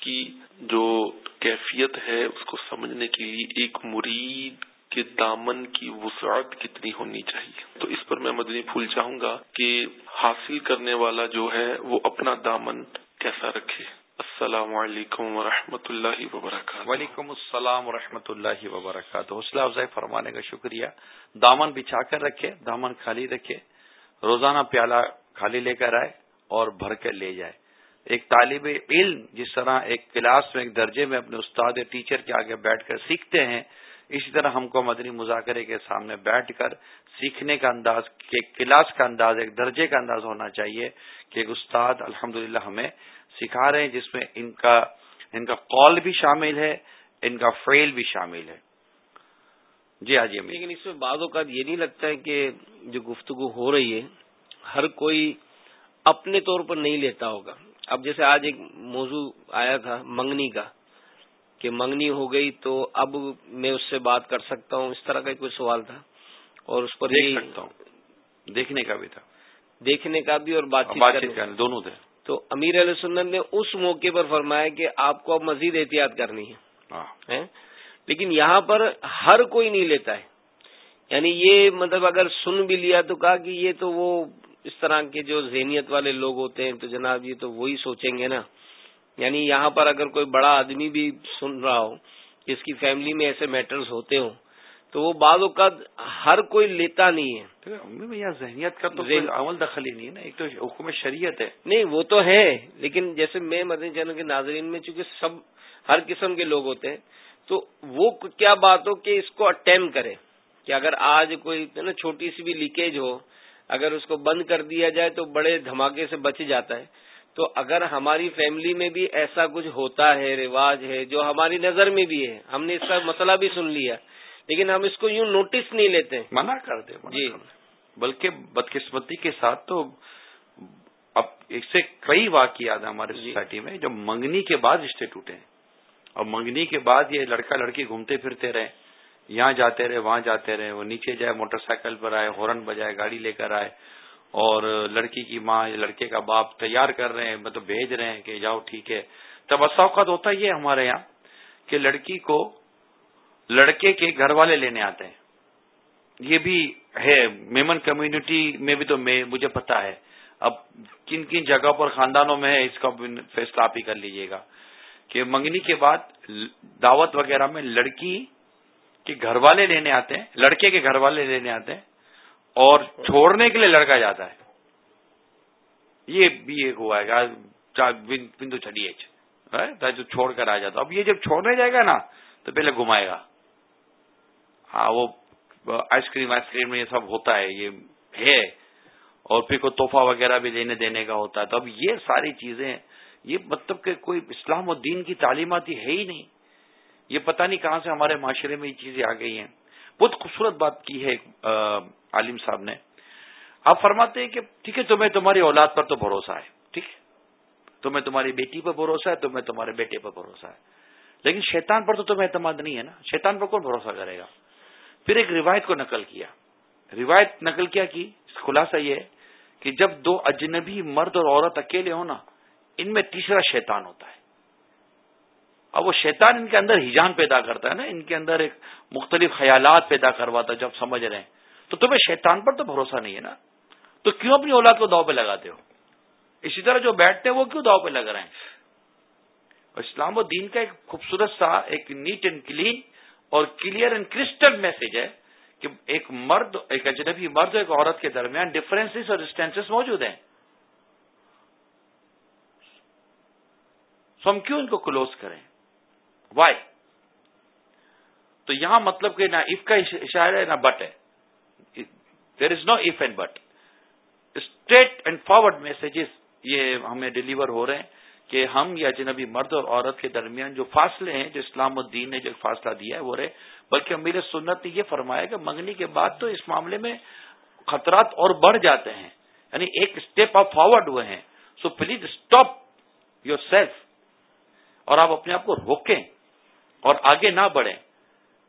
کی جو کیفیت ہے، اس کو سمجھنے کے لیے ایک مرید کے دامن کی وسعت کتنی ہونی چاہیے۔ تو اس پر میں مدنی پھول چاہوں گا کہ حاصل کرنے والا جو ہے، وہ اپنا دامن کیسا رکھے۔ السلام علیکم و اللہ وبرکاتہ۔ وعلیکم السلام و اللہ وبرکاتہ۔ حوصلہ افزائی فرمانے کا شکریہ۔ دامن بچھا کر رکھے، دامن خالی رکھے۔ روزانہ پیالہ خالی لے کر آئے اور بھر کر لے جائے۔ ایک طالب علم، جس طرح ایک کلاس میں، ایک درجے میں اپنے استاد، ٹیچر کے آگے بیٹھ کر سیکھتے ہیں، اسی طرح ہم کو مدنی مذاکرے کے سامنے بیٹھ کر سیکھنے کا انداز، ایک کلاس کا انداز، ایک درجے کا انداز ہونا چاہیے کہ ایک استاد الحمد ہمیں سکھا رہے ہیں، جس میں ان کا ان کا قول بھی شامل ہے، ان کا فیل بھی شامل ہے۔ جی ہاں جی لیکن اس میں بعض اوقات یہ نہیں لگتا ہے کہ جو گفتگو ہو رہی ہے، ہر کوئی اپنے طور پر نہیں لیتا ہوگا۔ اب جیسے آج ایک موضوع آیا تھا منگنی کا کہ منگنی ہو گئی تو اب میں اس سے بات کر سکتا ہوں اس طرح کا کوئی سوال تھا۔ اور اس پر دیکھ سکتا ہوں۔ دیکھنے کا بھی تھا۔ دیکھنے کا بھی اور بات چیت دونوں تھے تو امیر علیہ سنت نے اس موقع پر فرمایا کہ آپ کو اب مزید احتیاط کرنی ہاں۔ ہے لیکن یہاں پر ہر کوئی نہیں لیتا ہے۔ یعنی یہ مطلب اگر سن بھی لیا تو کہا کہ یہ تو وہ اس طرح کے جو ذہنیت والے لوگ ہوتے ہیں تو جناب یہ تو وہی سوچیں گے نا۔ یعنی یہاں پر اگر کوئی بڑا آدمی بھی سن رہا ہو جس کی فیملی میں ایسے میٹرز ہوتے ہوں تو وہ بعض اوقات ہر کوئی لیتا نہیں ہے۔ ذہنیت کا تو عمل دخل ہی نہیں ہے نا ایک تو حکم شریعت ہے۔ نہیں وہ تو ہے لیکن جیسے میں مدنی چینل کے ناظرین میں چونکہ سب ہر قسم کے لوگ ہوتے ہیں تو وہ کیا بات ہو کہ اس کو اٹیم کرے۔ کہ اگر آج کوئی نا چھوٹی سی بھی لیکیج ہو اگر اس کو بند کر دیا جائے تو بڑے دھماکے سے بچ جاتا ہے۔ تو اگر ہماری فیملی میں بھی ایسا کچھ ہوتا ہے رواج ہے جو ہماری نظر میں بھی ہے ہم نے اس کا مسئلہ بھی سن لیا لیکن ہم اس کو یوں نوٹس نہیں لیتے۔ منع کر دیں جی۔ بلکہ بدقسمتی کے ساتھ تو اب اس سے کئی واقعات ہیں ہمارے جی۔ سوسائٹی میں جو منگنی کے بعد رشتے ٹوٹے ہیں۔ اور منگنی کے بعد یہ لڑکا لڑکی گھومتے پھرتے رہے۔ یہاں جاتے رہے، وہاں جاتے رہے، وہ نیچے جائے، موٹر سائیکل پر آئے، ہورن بجائے، گاڑی لے کر آئے، اور لڑکی کی ماں یا لڑکے کا باپ تیار کر رہے ہیں مطلب بھیج رہے ہیں کہ جاؤ، ٹھیک ہے۔ تب اوقات ہوتا یہ ہمارے یہاں کہ لڑکی کو لڑکے کے گھر والے لینے آتے ہیں۔ یہ بھی ہے، میمن کمیونٹی میں بھی تو مجھے پتا ہے۔ اب کن کن جگہ پر خاندانوں میں ہے، اس کا فیصلہ آپ ہی کر لیجیے گا کہ منگنی کے بعد دعوت وغیرہ میں لڑکی کے گھر والے لینے آتے ہیں، لڑکے کے گھر والے لینے آتے ہیں اور چھوڑنے کے لیے لڑکا جاتا ہے۔ یہ بھی ایک ہوا ہے بندو چڑی جو چھوڑ کر آ جاتا اب یہ جب چھوڑنے جائے گا نا، تو پہلے گھمائے گا۔ ہاں وہ آئس کریم آئس کریم میں یہ سب ہوتا ہے، یہ ہے۔ اور پھر کوئی تحفہ وغیرہ بھی لینے دینے کا ہوتا ہے۔ تو اب یہ ساری چیزیں، یہ مطلب کہ کوئی اسلام و دین کی تعلیمات ہے ہی نہیں۔ یہ پتہ نہیں کہاں سے ہمارے معاشرے میں یہ چیزیں آ گئی ہیں۔ بہت خوبصورت بات کی ہے عالم صاحب نے۔ آپ فرماتے ہیں کہ ٹھیک ہے، تمہیں تمہاری اولاد پر تو بھروسہ ہے، ٹھیک ہے۔ تمہیں تمہاری بیٹی پر بھروسہ ہے، تمہیں تمہارے بیٹے پر بھروسہ ہے۔ لیکن شیطان پر تو تمہیں اعتماد نہیں ہے نا۔ شیطان پر کون بھروسہ کرے گا؟ پھر ایک روایت کو نقل کیا۔ روایت نقل کیا کی؟ خلاصہ یہ ہے کہ جب دو اجنبی مرد اور عورت اکیلے ہو نا، ان میں تیسرا شیطان ہوتا ہے۔ اب وہ شیطان ان کے اندر ہیجان پیدا کرتا ہے نا، ان کے اندر ایک مختلف خیالات پیدا کرواتا ہے جب سمجھ رہے ہیں۔ تو تمہیں شیطان پر تو بھروسہ نہیں ہے نا۔ تو کیوں اپنی اولاد کو داؤ پہ لگاتے ہو؟ اسی طرح جو بیٹھتے ہیں وہ کیوں داؤ پہ لگ رہے ہیں؟ اسلام و دین کا ایک خوبصورت سا، ایک نیٹ اینڈ کلین اور کلیئر اینڈ کرسٹل میسج ہے کہ ایک مرد، ایک اجنبی مرد ایک عورت کے درمیان ڈفرینس اور ڈسٹینس موجود ہیں۔ سو ہم کیوں ان کو کلوز کریں؟ وائی تو یہاں مطلب کہ نہ اف کا اشارہ ہے نہ بٹ ہے۔ There is no if and but straight and forward messages یہ ہمیں ڈلیور ہو رہے ہیں کہ ہم یا جنبی مرد اور عورت کے درمیان جو فاصلے ہیں، جو اسلام الدین نے جو فاصلہ دیا ہے، وہ رہے۔ بلکہ امیر سنت نے یہ فرمایا کہ منگنی کے بعد تو اس معاملے میں خطرات اور بڑھ جاتے ہیں۔ یعنی ایک اسٹیپ آپ فارورڈ ہوئے ہیں۔ So please stop yourself اور آپ اپنے آپ کو روکیں۔ اور آگے نہ بڑھیں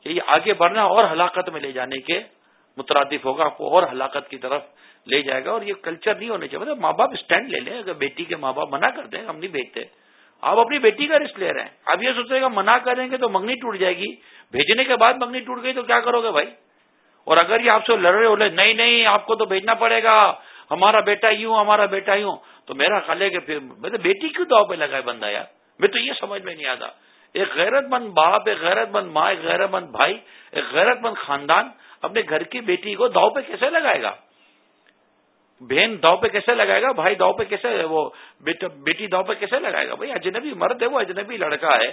کہ یہ آگے بڑھنا اور ہلاکت میں لے جانے کے مترادف ہوگا، آپ کو اور ہلاکت کی طرف لے جائے گا اور یہ کلچر نہیں ہونے چاہیے۔ مطلب ماں باپ اسٹینڈ لے لیں، اگر بیٹی کے ماں باپ منع کرتے ہیں ہم نہیں بھیجتے۔ آپ اپنی بیٹی کا رسک لے رہے ہیں۔ اب یہ سوچے گا منع کریں گے تو منگنی ٹوٹ جائے گی، بھیجنے کے بعد منگنی ٹوٹ گئی تو کیا کرو گے بھائی؟ اور اگر یہ آپ سے لڑ رہے ہو لے نہیں نہیں، آپ کو تو بھیجنا پڑے گا۔ ہمارا بیٹا یوں، ہمارا بیٹا یوں۔ تو میرا خیال ہے کہ پھر مطلب بیٹی کیوں داؤ پہ لگا ہے بندہ یار؟ میں تو یہ سمجھ میں نہیں آتا۔ ایک غیرت مند باپ، ایک غیرت مند ماں، ایک غیرت مند بھائی، ایک غیرت مند خاندان اپنے گھر کی بیٹی کو داؤ پہ کیسے لگائے گا؟ بہن داؤ پہ کیسے لگائے گا؟ بھائی داؤ پہ کیسے وہ بیٹی داؤ پہ کیسے لگائے گا؟ بھائی اجنبی مرد ہے، وہ اجنبی لڑکا ہے،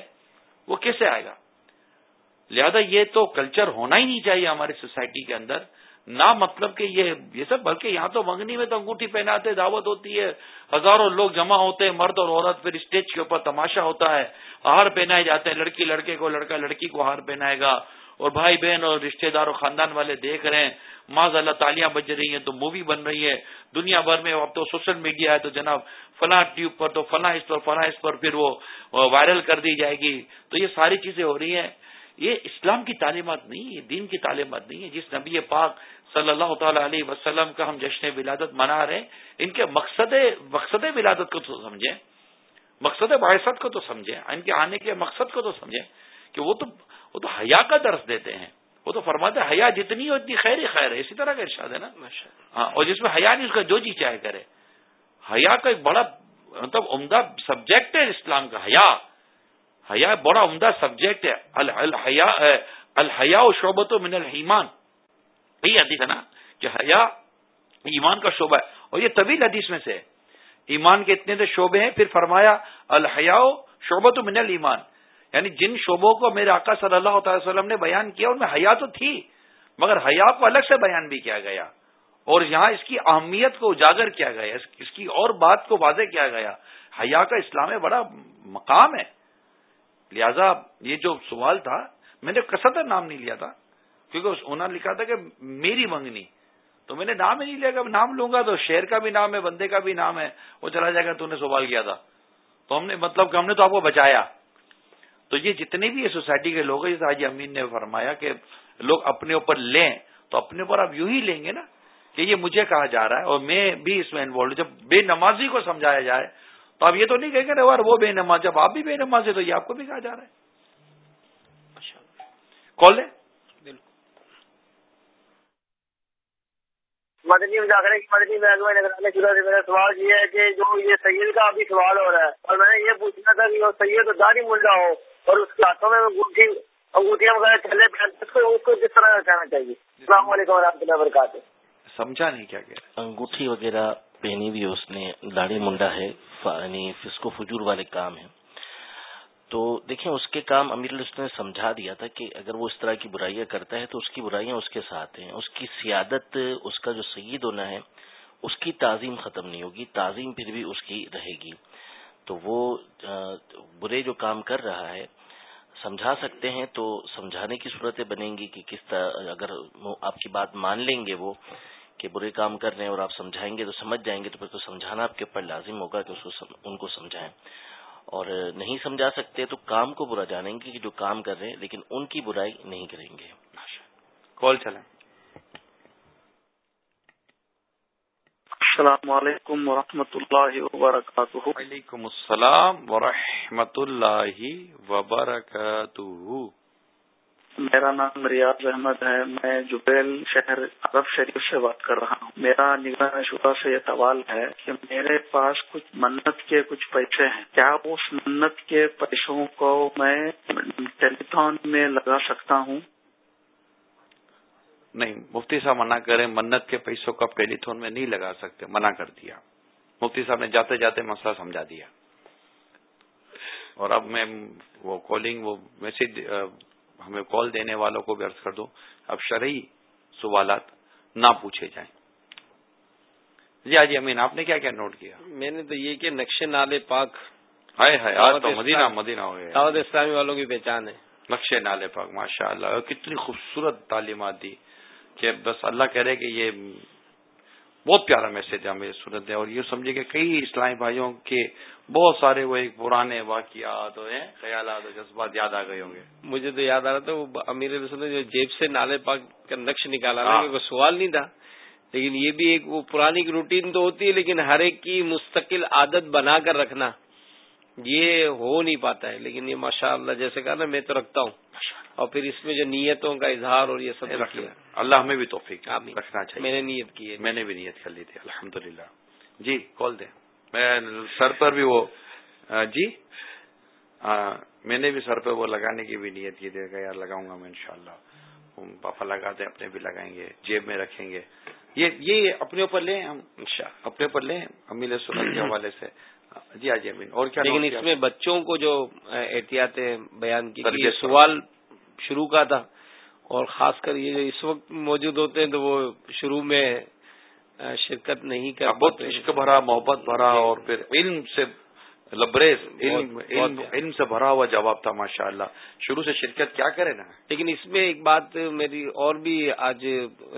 وہ کیسے آئے گا؟ لہذا یہ تو کلچر ہونا ہی نہیں چاہیے ہماری سوسائٹی کے اندر۔ نہ مطلب کہ یہ یہ سب، بلکہ یہاں تو منگنی میں تو انگوٹھی پہناتے، دعوت ہوتی ہے۔ ہزاروں لوگ جمع ہوتے ہیں، مرد اور عورت پھر اسٹیج کے اوپر تماشا ہوتا ہے۔ ہار پہنائے جاتے ہیں، لڑکی لڑکے کو، لڑکا لڑکی کو ہار پہنائے گا۔ اور بھائی بہن اور رشتہ دار اور خاندان والے دیکھ رہے ہیں۔ ماض اللہ تالیاں بج رہی ہیں، تو مووی بن رہی ہے۔ دنیا بھر میں اب تو سوشل میڈیا ہے تو جناب فلاں ٹیوب پر تو فلاں اس پر، فلاں اس پر پھر وہ وائرل کر دی جائے گی۔ تو یہ ساری چیزیں ہو رہی ہیں۔ یہ اسلام کی تعلیمات نہیں ہے دین کی تعلیمات نہیں ہے جس نبی پاک صلی اللہ تعالی علیہ وسلم کا ہم جشن ولادت منا رہے ہیں ان کے مقصد مقصد ولادت کو تو سمجھیں مقصد باعثت کو تو سمجھیں ان کے آنے کے مقصد کو تو سمجھیں کہ وہ تو وہ تو حیا کا درس دیتے ہیں۔ وہ تو فرماتے ہیں حیا جتنی ہو اتنی خیر ہی خیر ہے۔ اسی طرح کا ارشاد ہے نا؟ ہاں اور جس میں حیا نہیں اس کا جو جی چاہے کرے۔ حیا کا ایک بڑا مطلب عمدہ سبجیکٹ ہے اسلام کا حیا۔ حیا بڑا عمدہ سبجیکٹ ہے۔ الحیا الحیا و شعبت و من الحمان یہی حدیث ہے نا کہ حیا ایمان کا شعبہ ہے۔ اور یہ طویل حدیث میں سے ایمان کے اتنے سے شعبے ہیں، پھر فرمایا، الحیا شعبت من المان یعنی جن شعبوں کو میرے آقا صلی اللہ تعالی وسلم نے بیان کیا، ان میں حیا تو تھی، مگر حیا کو الگ سے بیان بھی کیا گیا۔ اور یہاں اس کی اہمیت کو اجاگر کیا گیا، اس کی اور بات کو واضح کیا گیا۔ حیا کا اسلام میں بڑا مقام ہے۔ لہذا یہ جو سوال تھا، میں نے کسر نام نہیں لیا تھا، کیونکہ انہوں نے لکھا تھا کہ میری منگنی۔ تو میں نے نام ہی نہیں لیا گا نام لوں گا تو شہر کا بھی نام ہے، بندے کا بھی نام ہے، وہ چلا جائے گا، تو نے سوال کیا تھا۔ تو ہم نے مطلب کہ ہم نے تو آپ کو بچایا۔ تو یہ جتنے بھی یہ سوسائٹی کے لوگ ہیں، جیسے حاجی امین نے فرمایا کہ لوگ اپنے اوپر لیں، تو اپنے اوپر آپ یوں ہی لیں گے نا کہ یہ مجھے کہا جا رہا ہے۔ اور میں بھی اس میں انوالو جب بے نمازی کو سمجھایا جائے تو آپ یہ تو نہیں کہیں گے یار وہ بے نماز جب آپ بھی بے نماز ہے تو یہ آپ کو بھی کہا جا رہا ہے۔ کال ہے مدنی مذاکرے کی مدنی محکمہ نگرانی شروع سے میرا سوال یہ ہے کہ جو یہ سید کا ابھی سوال ہو رہا ہے اور میں نے یہ پوچھنا تھا کہ وہ سید داری ملڈا ہو اور اس کے ہاتھوں میں انگوٹھی انگوٹھیاں وغیرہ چلے اس کو اس کو کس طرح رکھنا چاہیے؟ السلام علیکم و رحمۃ اللہ وبرکاتہ۔ سمجھا نہیں کیا کہ انگوٹھی وغیرہ پہنی ہوئی اس نے داڑھی منڈا ہے یعنی فسکو فجور والے کام ہے تو دیکھیں، اس کے کام امیر السلم نے سمجھا دیا تھا کہ اگر وہ اس طرح کی برائیاں کرتا ہے تو اس کی برائیاں اس کے ساتھ ہیں۔ اس کی سیادت، اس کا جو سید ہونا ہے، اس کی تعظیم ختم نہیں ہوگی، تعظیم پھر بھی اس کی رہے گی۔ تو وہ برے جو کام کر رہا ہے، سمجھا سکتے ہیں تو سمجھانے کی صورتیں بنیں گی کہ کس طرح اگر آپ کی بات مان لیں گے وہ کہ برے کام کر رہے ہیں اور آپ سمجھائیں گے تو سمجھ جائیں گے تو پھر تو سمجھانا آپ کے اوپر لازم ہوگا کہ اس کو ان کو سمجھائیں۔ اور نہیں سمجھا سکتے تو کام کو برا جانیں گے کہ جو کام کر رہے ہیں لیکن ان کی برائی نہیں کریں گے۔ کال چلیں۔ السلام علیکم ورحمۃ اللہ وبرکاتہ۔ وعلیکم السلام ورحمۃ اللہ وبرکاتہ۔ میرا نام ریاض احمد ہے، میں جبیل شہر عرب شریف سے بات کر رہا ہوں۔ میرا نگاہ شعبہ سے یہ سوال ہے کہ میرے پاس کچھ منت کے کچھ پیسے ہیں۔ کیا اس منت کے پیسوں کو میں ٹیلی فون میں لگا سکتا ہوں؟ نہیں، مفتی صاحب منع کریں، منت کے پیسوں کو آپ ٹیلی میں نہیں لگا سکتے، منع کر دیا۔ مفتی صاحب نے جاتے جاتے مسئلہ سمجھا دیا۔ اور اب میں وہ کالنگ وہ میسج ہمیں کال دینے والوں کو بھی عرض کر دوں اب شرعی سوالات نہ پوچھے جائیں۔ جی آج امین آپ نے کیا کیا نوٹ کیا؟ میں نے تو یہ کہ نقش نالے پاک آج تو مدینہ مدینہ ہو گیا۔ دعوت اسلامی والوں کی پہچان ہے۔ نقش نالے پاک ماشاء اللہ کتنی خوبصورت تعلیمات دی کہ بس اللہ کہہ رہے کہ یہ بہت پیارا میسج ہمیں سنت ہے اور یہ سمجھے کہ کئی اسلامی بھائیوں کے بہت سارے وہ ایک پرانے واقعات ہیں خیالات اور جذبات یاد آ گئے ہوں گے۔ مجھے تو یاد آ رہا تھا وہ امیر نے جو جیب سے نالے پاک کا نقش نکالا نا وہ سوال نہیں تھا۔ لیکن یہ بھی ایک وہ پرانی روٹین تو ہوتی ہے لیکن ہر ایک کی مستقل عادت بنا کر رکھنا یہ ہو نہیں پاتا ہے۔ لیکن یہ ماشاء اللہ جیسے کہا نا میں تو رکھتا ہوں۔ اور پھر اس میں جو نیتوں کا اظہار اور یہ سب کیا اللہ ہمیں بھی توفیق رکھنا چاہیے۔ میں نے نیت کی ہے۔ میں نے بھی نیت کر لی تھی الحمد جی کال دیں۔ میں سر پر بھی وہ جی؟ میں نے بھی سر پہ وہ لگانے کی بھی نیت کی تھی یار لگاؤں گا میں انشاءاللہ۔ پاپا لگاتے اپنے بھی لگائیں گے جیب میں رکھیں گے۔ یہ یہ اپنے اوپر لیں ہم اپنے اوپر لیں امیل سنت کے حوالے سے۔ جی آج امین اور کیا لیکن اس میں بچوں کو جو احتیاطیں بیان کی سوال شروع کا تھا۔ اور خاص کر یہ جو اس وقت موجود ہوتے ہیں تو وہ شروع میں شرکت نہیں کر بہت عشق بھرا محبت بھرا جی۔ اور پھر علم سے لبریز علم علم, علم سے بھرا ہوا جواب تھا ماشاء اللہ شروع سے شرکت کیا کرے نا؟ لیکن اس میں ایک بات میری اور بھی آج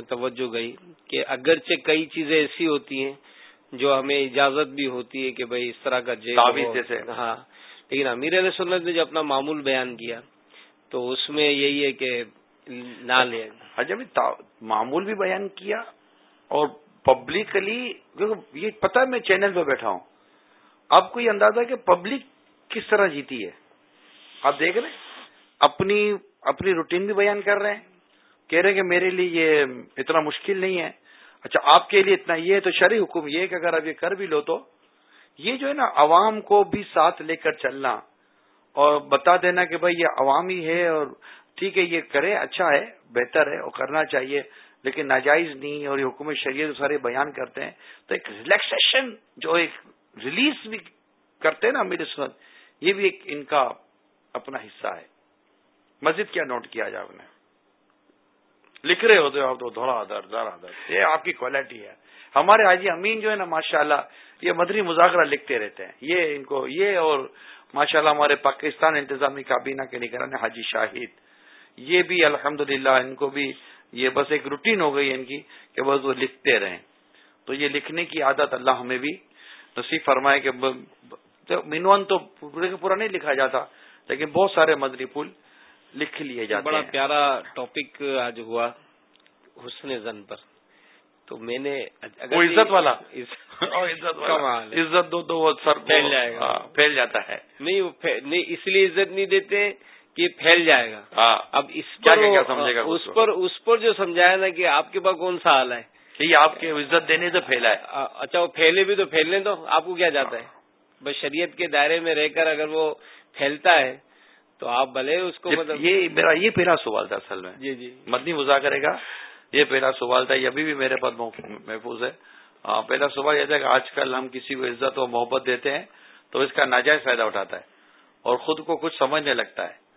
توجہ گئی کہ اگرچہ کئی چیزیں ایسی ہوتی ہیں جو ہمیں اجازت بھی ہوتی ہے کہ بھائی اس طرح کا جیسے۔ ہاں۔ لیکن امیر علیہ سنت نے جو اپنا معمول بیان کیا تو اس میں یہی ہے کہ نہ لے۔ حجم معمول بھی بیان کیا اور پبلکلی یہ پتا میں چینل پہ بیٹھا ہوں۔ آپ کو یہ اندازہ کہ پبلک کس طرح جیتی ہے؟ آپ دیکھ رہے اپنی اپنی روٹین بھی بیان کر رہے ہیں۔ کہہ رہے ہیں کہ میرے لیے یہ اتنا مشکل نہیں ہے۔ اچھا آپ کے لیے اتنا یہ ہے تو شرعی حکم یہ کہ اگر اب یہ کر بھی لو تو۔ یہ جو ہے نا، عوام کو بھی ساتھ لے کر چلنا۔ اور بتا دینا کہ بھائی یہ عوامی ہے اور ٹھیک ہے، یہ کرے اچھا ہے، بہتر ہے اور کرنا چاہیے۔ لیکن ناجائز نہیں اور یہ حکومت شریعت سارے بیان کرتے ہیں، تو ایک ریلیکسیشن جو ایک ریلیز بھی کرتے ہیں نا میرے سن یہ بھی ایک ان کا اپنا حصہ ہے۔ مسجد کیا نوٹ کیا جائے آپ نے لکھ رہے ہوتے آپ تو دھوڑا در در در۔ یہ آپ کی کوالٹی ہے۔ ہمارے حاجی امین جو ہے نا ماشاء اللہ یہ مدری مذاکرہ لکھتے رہتے ہیں۔ یہ ان کو، یہ اور ماشاء اللہ ہمارے پاکستان انتظامی کابینہ کے نگران حاجی شاہد، یہ بھی الحمد ان کو بھی یہ بس ایک روٹین ہو گئی ان کی کہ بس وہ لکھتے رہیں۔ تو یہ لکھنے کی عادت اللہ ہمیں بھی نصیب فرمائے کہ مینوان تو پورے پورا نہیں لکھا جاتا لیکن بہت سارے مدری پل لکھ لیے جاتے بڑا پیارا ٹاپک آج ہوا حسن زن پر۔ تو میں نے وہ عزت والا۔ عزت دو تو وہ سر پھیل جائے گا۔ ہاں، پھیل جاتا ہے۔ نہیں اس لیے عزت نہیں دیتے کہ یہ پھیل جائے گا۔ ہاں۔ اب اس پر کیا سمجھے گا اس پر اس پر جو سمجھایا نا کہ آپ کے پاس کون سا حال ہے۔ کہ آپ کے عزت دینے سے پھیلا ہے۔ اچھا وہ پھیلے بھی تو پھیلنے دو آپ کو کیا جاتا ہے؟ بس شریعت کے دائرے میں رہ کر اگر وہ پھیلتا ہے تو آپ بھلے اس کو مطلب یہ میرا یہ پہلا سوال تھا اصل میں۔ جی جی۔ مدنی وزا کرے گا۔ یہ پہلا سوال تھا یہ ابھی بھی میرے پاس محفوظ ہے۔ پہلا سوال یہ تھا کہ آج کل ہم کسی کو عزت و محبت دیتے ہیں تو اس کا ناجائز فائدہ اٹھاتا ہے اور خود کو کچھ سمجھنے لگتا ہے۔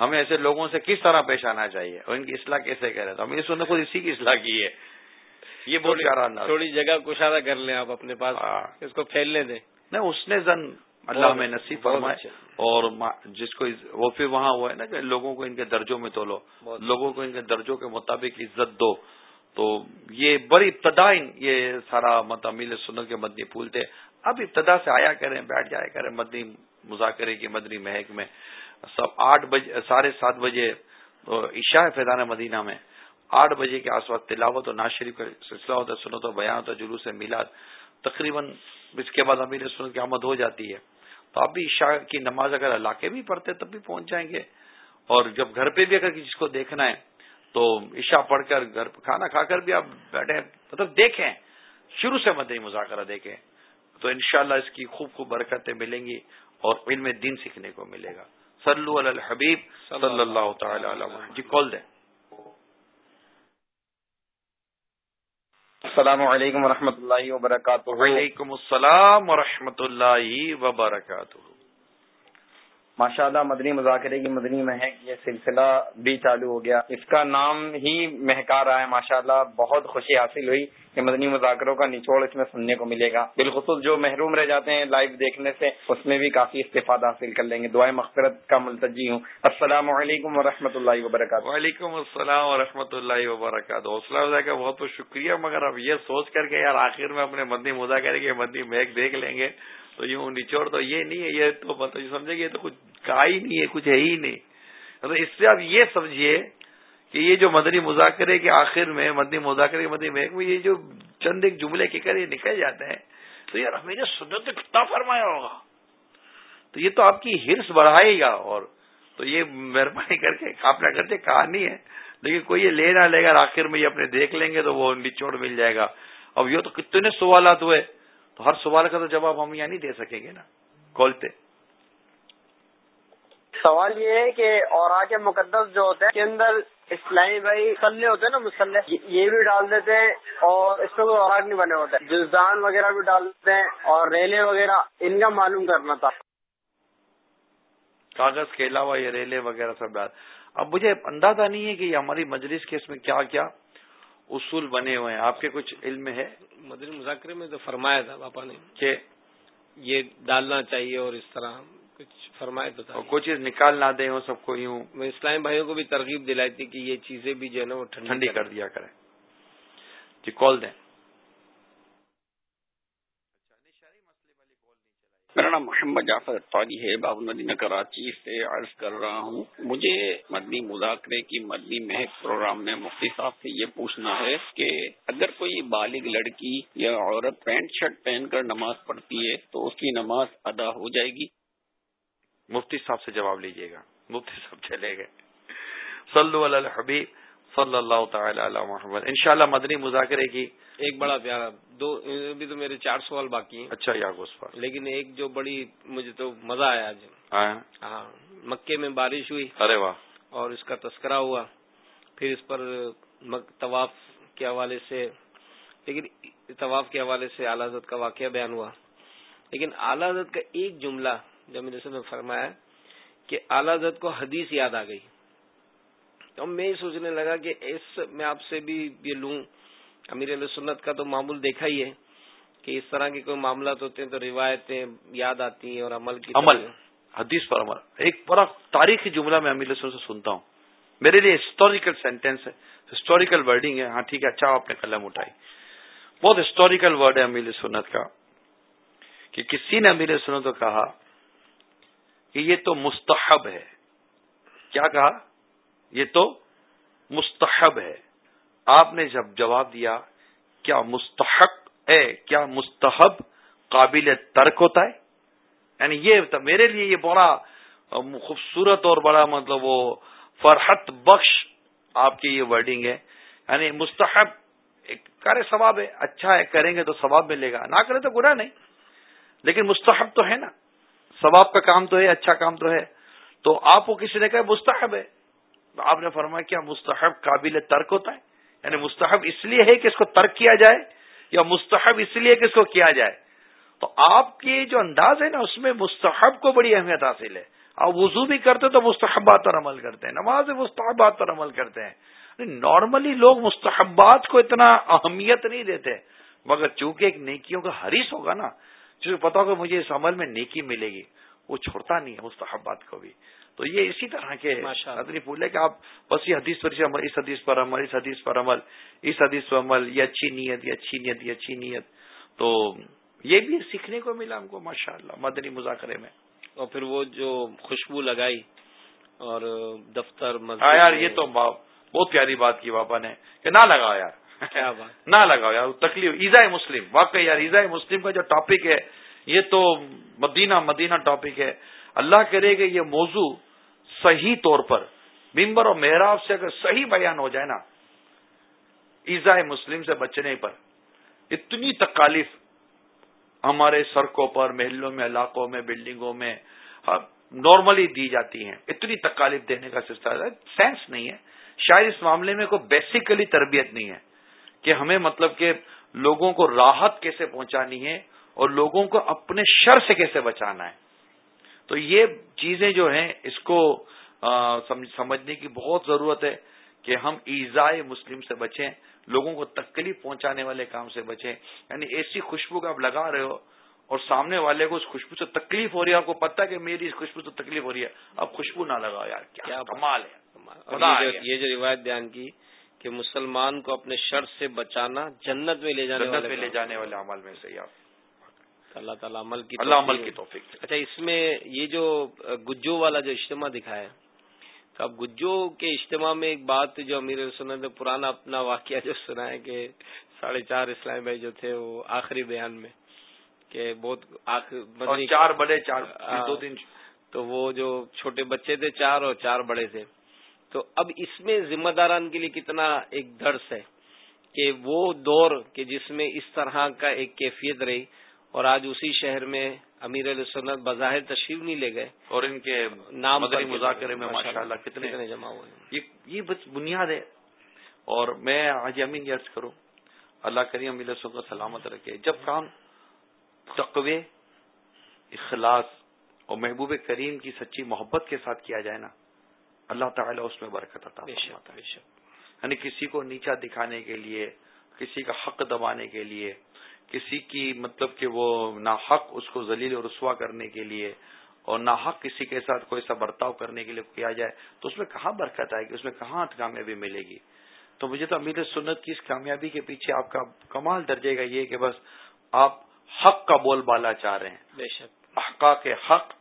ہمیں ایسے لوگوں سے کس طرح پیش آنا چاہیے؟ اور ان کی اصلاح کیسے کریں؟ تو ہم اس نے خود اسی کی اصلاح کی ہے۔ یہ بہت پیارا انداز۔ تھوڑی جگہ کشادہ کر لیں آپ اپنے پاس ہاں۔ اس کو پھیلنے دیں۔ نہیں اس نے زن اللہ میں نصیب فرمائے۔ اچھا۔ اور جس کو وہ پھر وہاں ہوا ہے نا کہ لوگوں کو ان کے درجوں میں تولو۔ لوگوں کو ان کے درجوں کے مطابق عزت دو۔ تو یہ بڑی ابتدا یہ سارا مطلب میل سنت کے مدنی پھول تھے۔ اب ابتدا سے آیا کریں بیٹھ جایا کریں مدنی مذاکرے کی مدنی مہک میں۔ سب آٹھ بجے، ساڑھے سات بجے عشاء فیضان مدینہ میں۔ آٹھ بجے کے آس پاس تلاوت اور شریف کا سلسلہ ہوتا ہے سنو تو بیان ہوتا ہے، جلوس میلاد۔ تقریباً اس کے بعد امیر سنت کی آمد ہو جاتی ہے۔ تو آپ بھی عشاء کی نماز اگر علاقے بھی پڑھتے تب بھی پہنچ جائیں گے۔ اور جب گھر پہ بھی اگر کسی کو دیکھنا ہے، تو عشاء پڑھ کر گھر کھانا کھا کر بھی آپ بیٹھے مطلب دیکھیں، شروع سے مدنی مذاکرہ دیکھیں۔ تو انشاءاللہ اس کی خوب خوب برکتیں ملیں گی اور علم دین سیکھنے کو ملے گا۔ صلو علی الحبیب صلی اللہ تعالی علیہ جی کال دیں. السلام علیکم و اللہ وبرکاتہ. وعلیکم السلام و اللہ وبرکاتہ. ماشاء اللہ مدنی مذاکرے کی مدنی مہک یہ سلسلہ بھی چالو ہو گیا۔ اس کا نام ہی مہکا رہا ہے ماشاء اللہ بہت خوشی حاصل ہوئی کہ مدنی مذاکروں کا نچوڑ اس میں سننے کو ملے گا۔ بالخصوص جو محروم رہ جاتے ہیں لائیو دیکھنے سے، اس میں بھی کافی استفادہ حاصل کر لیں گے۔ دعائیں مغفرت کا ملتجی ہوں۔ السلام علیکم و اللہ وبرکاتہ۔ وعلیکم السلام و اللہ وبرکاتہ۔ حوصلہ کا بہت بہت شکریہ، مگر اب یہ سوچ کر کے یار آخر میں اپنے مدنی مذاکرے کے مدنی مہک دیکھ لیں گے۔ تو یوں نچوڑ تو یہ نہیں ہے، یہ تو مطلب سمجھے یہ تو کچھ کہا ہی نہیں ہے، کچھ ہے ہی نہیں۔ مطلب اس سے آپ یہ سمجھیے کہ یہ جو مدنی مذاکرے کے آخر میں، مدنی مذاکرے کے مدنی محکمہ یہ جو چند ایک جملے کے کر یہ نکل جاتے ہیں، تو یار ہمیں سنت کتنا فرمایا ہوگا۔ تو یہ تو آپ کی ہرس بڑھائے گا اور تو یہ مہربانی کر کے آپ نے کرتے کہا نہیں ہے، لیکن کوئی یہ لے نہ لے گا آخر میں یہ اپنے دیکھ لیں گے تو وہ نچوڑ مل جائے گا۔ اب یہ تو کتنے سوالات ہوئے۔ تو ہر سوال کا تو جواب ہم یہاں نہیں دے سکیں گے نا۔ پہ سوال یہ ہے کہ اور آگے مقدس جو ہوتے ہیں کے اندر اسلامی بھائی مسلح ہوتے ہیں نا مسلح۔ یہ بھی ڈال دیتے ہیں اور اس میں کوئی اور نہیں بنے ہوتے۔ جلدان وغیرہ بھی ڈال دیتے ہیں اور ریلے وغیرہ ان کا معلوم کرنا تھا۔ کاغذ کے علاوہ یہ ریلے وغیرہ سب ڈال۔ اب مجھے اندازہ نہیں ہے کہ یہ ہماری مجلس کے اس میں کیا کیا اصول بنے ہوئے ہیں۔ آپ کے کچھ علم ہے؟ مدنی مذاکرے میں تو فرمایا تھا پاپا نے کہ یہ ڈالنا چاہیے اور اس طرح کچھ فرمائے تو تھا۔ کوئی چیز نکال نہ دیں سب کو یوں میں اسلام بھائیوں کو بھی ترغیب دلائی تھی کہ یہ چیزیں بھی جو ہے نا وہ ٹھنڈی کر دیا کریں۔ جی کال دیں۔ میرا نام محمد جعفر اطواری ہے۔ باب المدینہ کراچی سے عرض کر رہا ہوں۔ مجھے مدنی مذاکرے کی مدنی مہک پروگرام میں مفتی صاحب سے یہ پوچھنا ہے کہ اگر کوئی بالغ لڑکی یا عورت پینٹ شرٹ پہن کر نماز پڑھتی ہے تو اس کی نماز ادا ہو جائے گی؟ مفتی صاحب سے جواب لیجیے گا۔ مفتی صاحب چلے گئے۔ صلو علی الحبیب۔ صلی اللہ تعالی علی محمد. انشاءاللہ مدنی مذاکرے کی ایک بڑا پیارا دو ابھی تو میرے چار سوال باقی ہیں۔ اچھا یا گوس پر لیکن ایک جو بڑی مجھے تو مزہ آیا آج۔ ہاں, ہاں، مکے میں بارش ہوئی۔ ارے واہ۔ اور اس کا تذکرہ ہوا۔ پھر اس پر طواف کے حوالے سے لیکن طواف کے حوالے سے اعلی حضرت کا واقعہ بیان ہوا۔ لیکن اعلی حضرت کا ایک جملہ جب میرے سے فرمایا کہ اعلی حضرت کو حدیث یاد آ گئی۔ تو میں یہ سوچنے لگا کہ اس میں آپ سے بھی یہ لوں۔ امیر علیہ سنت کا تو معمول دیکھا ہی ہے کہ اس طرح کے کوئی معاملات ہوتے ہیں تو روایتیں یاد آتی ہیں اور عمل کی عمل حدیث پر عمل۔ ایک بڑا تاریخی جملہ میں امیر سنت سے سنتا ہوں۔ میرے لیے ہسٹوریکل سینٹینس ہے۔ ہسٹوریکل ورڈنگ ہے۔ ہاں ٹھیک ہے اچھا آپ نے قلم اٹھائی۔ بہت ہسٹوریکل ورڈ ہے امیر سنت کا۔ کہ کسی نے امیر سنت کو کہا کہ یہ تو مستحب ہے۔ کیا کہا؟ یہ تو مستحب ہے۔ آپ نے جب جواب دیا، کیا مستحق ہے، کیا مستحب قابل ترک ہوتا ہے؟ یعنی یہ میرے لیے یہ بڑا خوبصورت اور بڑا مطلب وہ فرحت بخش آپ کی یہ ورڈنگ ہے۔ یعنی مستحب کرے ثواب ہے اچھا ہے، کریں گے تو ثواب ملے گا۔ نہ کرے تو گناہ نہیں۔ لیکن مستحب تو ہے نا۔ ثواب کا کام تو ہے اچھا کام تو ہے۔ تو آپ کو کسی نے کہا مستحب ہے؟ آپ نے فرمایا کیا مستحب قابل ترک ہوتا ہے؟ یعنی مستحب اس لیے ہے کہ اس کو ترک کیا جائے یا مستحب اس لیے کہ اس کو کیا جائے؟ تو آپ کی جو انداز ہے نا، اس میں مستحب کو بڑی اہمیت حاصل ہے۔ آپ وضو بھی کرتے تو مستحبات پر عمل کرتے ہیں، نماز مستحبات پر عمل کرتے ہیں۔ یعنی نارملی لوگ مستحبات کو اتنا اہمیت نہیں دیتے، مگر چونکہ ایک نیکیوں کا حریث ہوگا نا جسے پتا ہوگا مجھے اس عمل میں نیکی ملے گی۔ وہ چھوڑتا نہیں ہے مستحبات کو بھی۔ تو یہ اسی طرح کے ادنی پھول ہے کہ آپ بس یہ حدیث پر عمل اس حدیث پر عمل اس حدیث پر عمل اس حدیث پر عمل یہ اچھی نیت یہ اچھی نیت یہ اچھی نیت۔ تو یہ بھی سیکھنے کو ملا ہم کو ماشاء اللہ مدنی مذاکرے میں۔ اور پھر وہ جو خوشبو لگائی اور دفتر ہاں یار یہ تو بہت پیاری بات کی پاپا نے کہ نہ لگاؤ یار۔ نہ لگاؤ یار تکلیف۔ ایزا مسلم واقعی یار ایزا مسلم کا جو ٹاپک ہے یہ تو مدینہ مدینہ ٹاپک ہے۔ اللہ کرے کہ یہ موضوع صحیح طور پر ممبر اور محراب سے اگر صحیح بیان ہو جائے نا ایزا مسلم سے بچنے پر اتنی تکالیف ہمارے سڑکوں پر، محلوں میں، علاقوں میں، بلڈنگوں میں نارملی دی جاتی ہیں۔ اتنی تکالیف دینے کا سلسلہ سینس نہیں ہے۔ شاید اس معاملے میں کوئی بیسیکلی تربیت نہیں ہے کہ ہمیں مطلب کہ لوگوں کو راحت کیسے پہنچانی ہے اور لوگوں کو اپنے شر سے کیسے بچانا ہے۔ تو یہ چیزیں جو ہیں اس کو سمجھنے کی بہت ضرورت ہے کہ ہم ایزائے مسلم سے بچیں لوگوں کو تکلیف پہنچانے والے کام سے بچیں۔ یعنی ایسی خوشبو کا آپ لگا رہے ہو اور سامنے والے کو اس خوشبو سے تکلیف ہو رہی ہے آپ کو پتا کہ میری اس خوشبو سے تکلیف ہو رہی ہے۔ اب خوشبو نہ لگاؤ یار کیا کمال ہے۔ یہ جو روایت بیان کی کہ مسلمان کو اپنے شرط سے بچانا جنت میں لے جانے جنت میں لے جانے والے عمل میں سے آپ اللہ تعالیٰ عمل کی اللہ عمل کی توفیق اچھا اس میں یہ جو گجو والا جو اجتماع دکھایا تو اب گجو کے اجتماع میں ایک بات جو امیر سنت نے پرانا اپنا واقعہ جو سنا ہے کہ ساڑھے چار اسلامی بھائی جو تھے وہ آخری بیان میں کہ بہت چار بڑے چار دو تین تو وہ جو چھوٹے بچے تھے چار اور چار بڑے تھے۔ تو اب اس میں ذمہ داران کے لیے کتنا ایک درس ہے کہ وہ دور کہ جس میں اس طرح کا ایک کیفیت رہی۔ اور آج اسی شہر میں امیر علیہ سنت بظاہر تشریف نہیں لے گئے۔ اور ان کے نام مذاکرے میں ماشاء اللہ کتنے جمع ہوئے یہ بس بنیاد ہے۔ اور میں آج امین یارز کروں اللہ کریم امیر کو سلامت رکھے۔ جب کام تقوی اخلاص اور محبوب کریم کی سچی محبت کے ساتھ کیا جائے نا اللہ تعالیٰ اس میں برکت عطا یعنی کسی کو نیچا دکھانے کے لیے کسی کا حق دبانے کے لیے کسی کی مطلب کہ وہ ناحق اس کو ذلیل و رسوا کرنے کے لیے اور ناحق کسی کے ساتھ کوئی سا برتاؤ کرنے کے لیے کیا جائے تو اس میں کہاں برکت آئے گی؟ اس میں کہاں کامیابی ملے گی؟ تو مجھے تو امیر سنت کی اس کامیابی کے پیچھے آپ کا کمال درجے گا یہ کہ بس آپ حق کا بول بالا چاہ رہے ہیں۔ بے شک۔ احقاق حق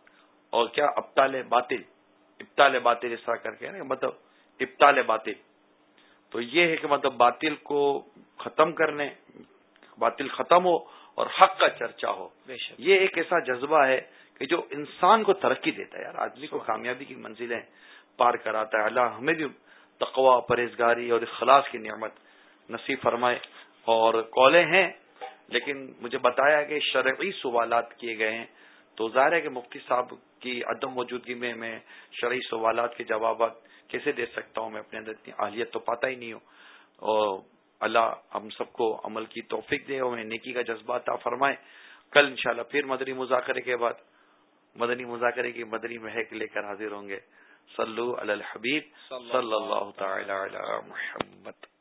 اور کیا ابتال باطل ابتال باطل اس طرح کر کے مطلب ابتال باطل۔ تو یہ ہے کہ مطلب باطل کو ختم کرنے باطل ختم ہو اور حق کا چرچا ہو۔ یہ ایک ایسا جذبہ ہے کہ جو انسان کو ترقی دیتا ہے یار۔ آدمی کو کامیابی کی منزلیں پار کراتا ہے۔ اللہ ہمیں بھی تقوا پرہیزگاری اور اخلاص کی نعمت نصیب فرمائے اور کالے ہیں لیکن مجھے بتایا کہ شرعی سوالات کیے گئے ہیں۔ تو ظاہر ہے کہ مفتی صاحب کی عدم موجودگی میں میں شرعی سوالات کے جوابات کیسے دے سکتا ہوں؟ میں اپنے اندر اتنی اہلیت تو پاتا ہی نہیں ہوں۔ اور اللہ ہم سب کو عمل کی توفیق دے اور نیکی کا جذبات فرمائے۔ کل انشاءاللہ پھر مدنی مذاکرے کے بعد، مدنی مذاکرے کی مدنی مہک لے کر حاضر ہوں گے۔ صلو علی الحبیب، صلی اللہ تعالی علی محمد۔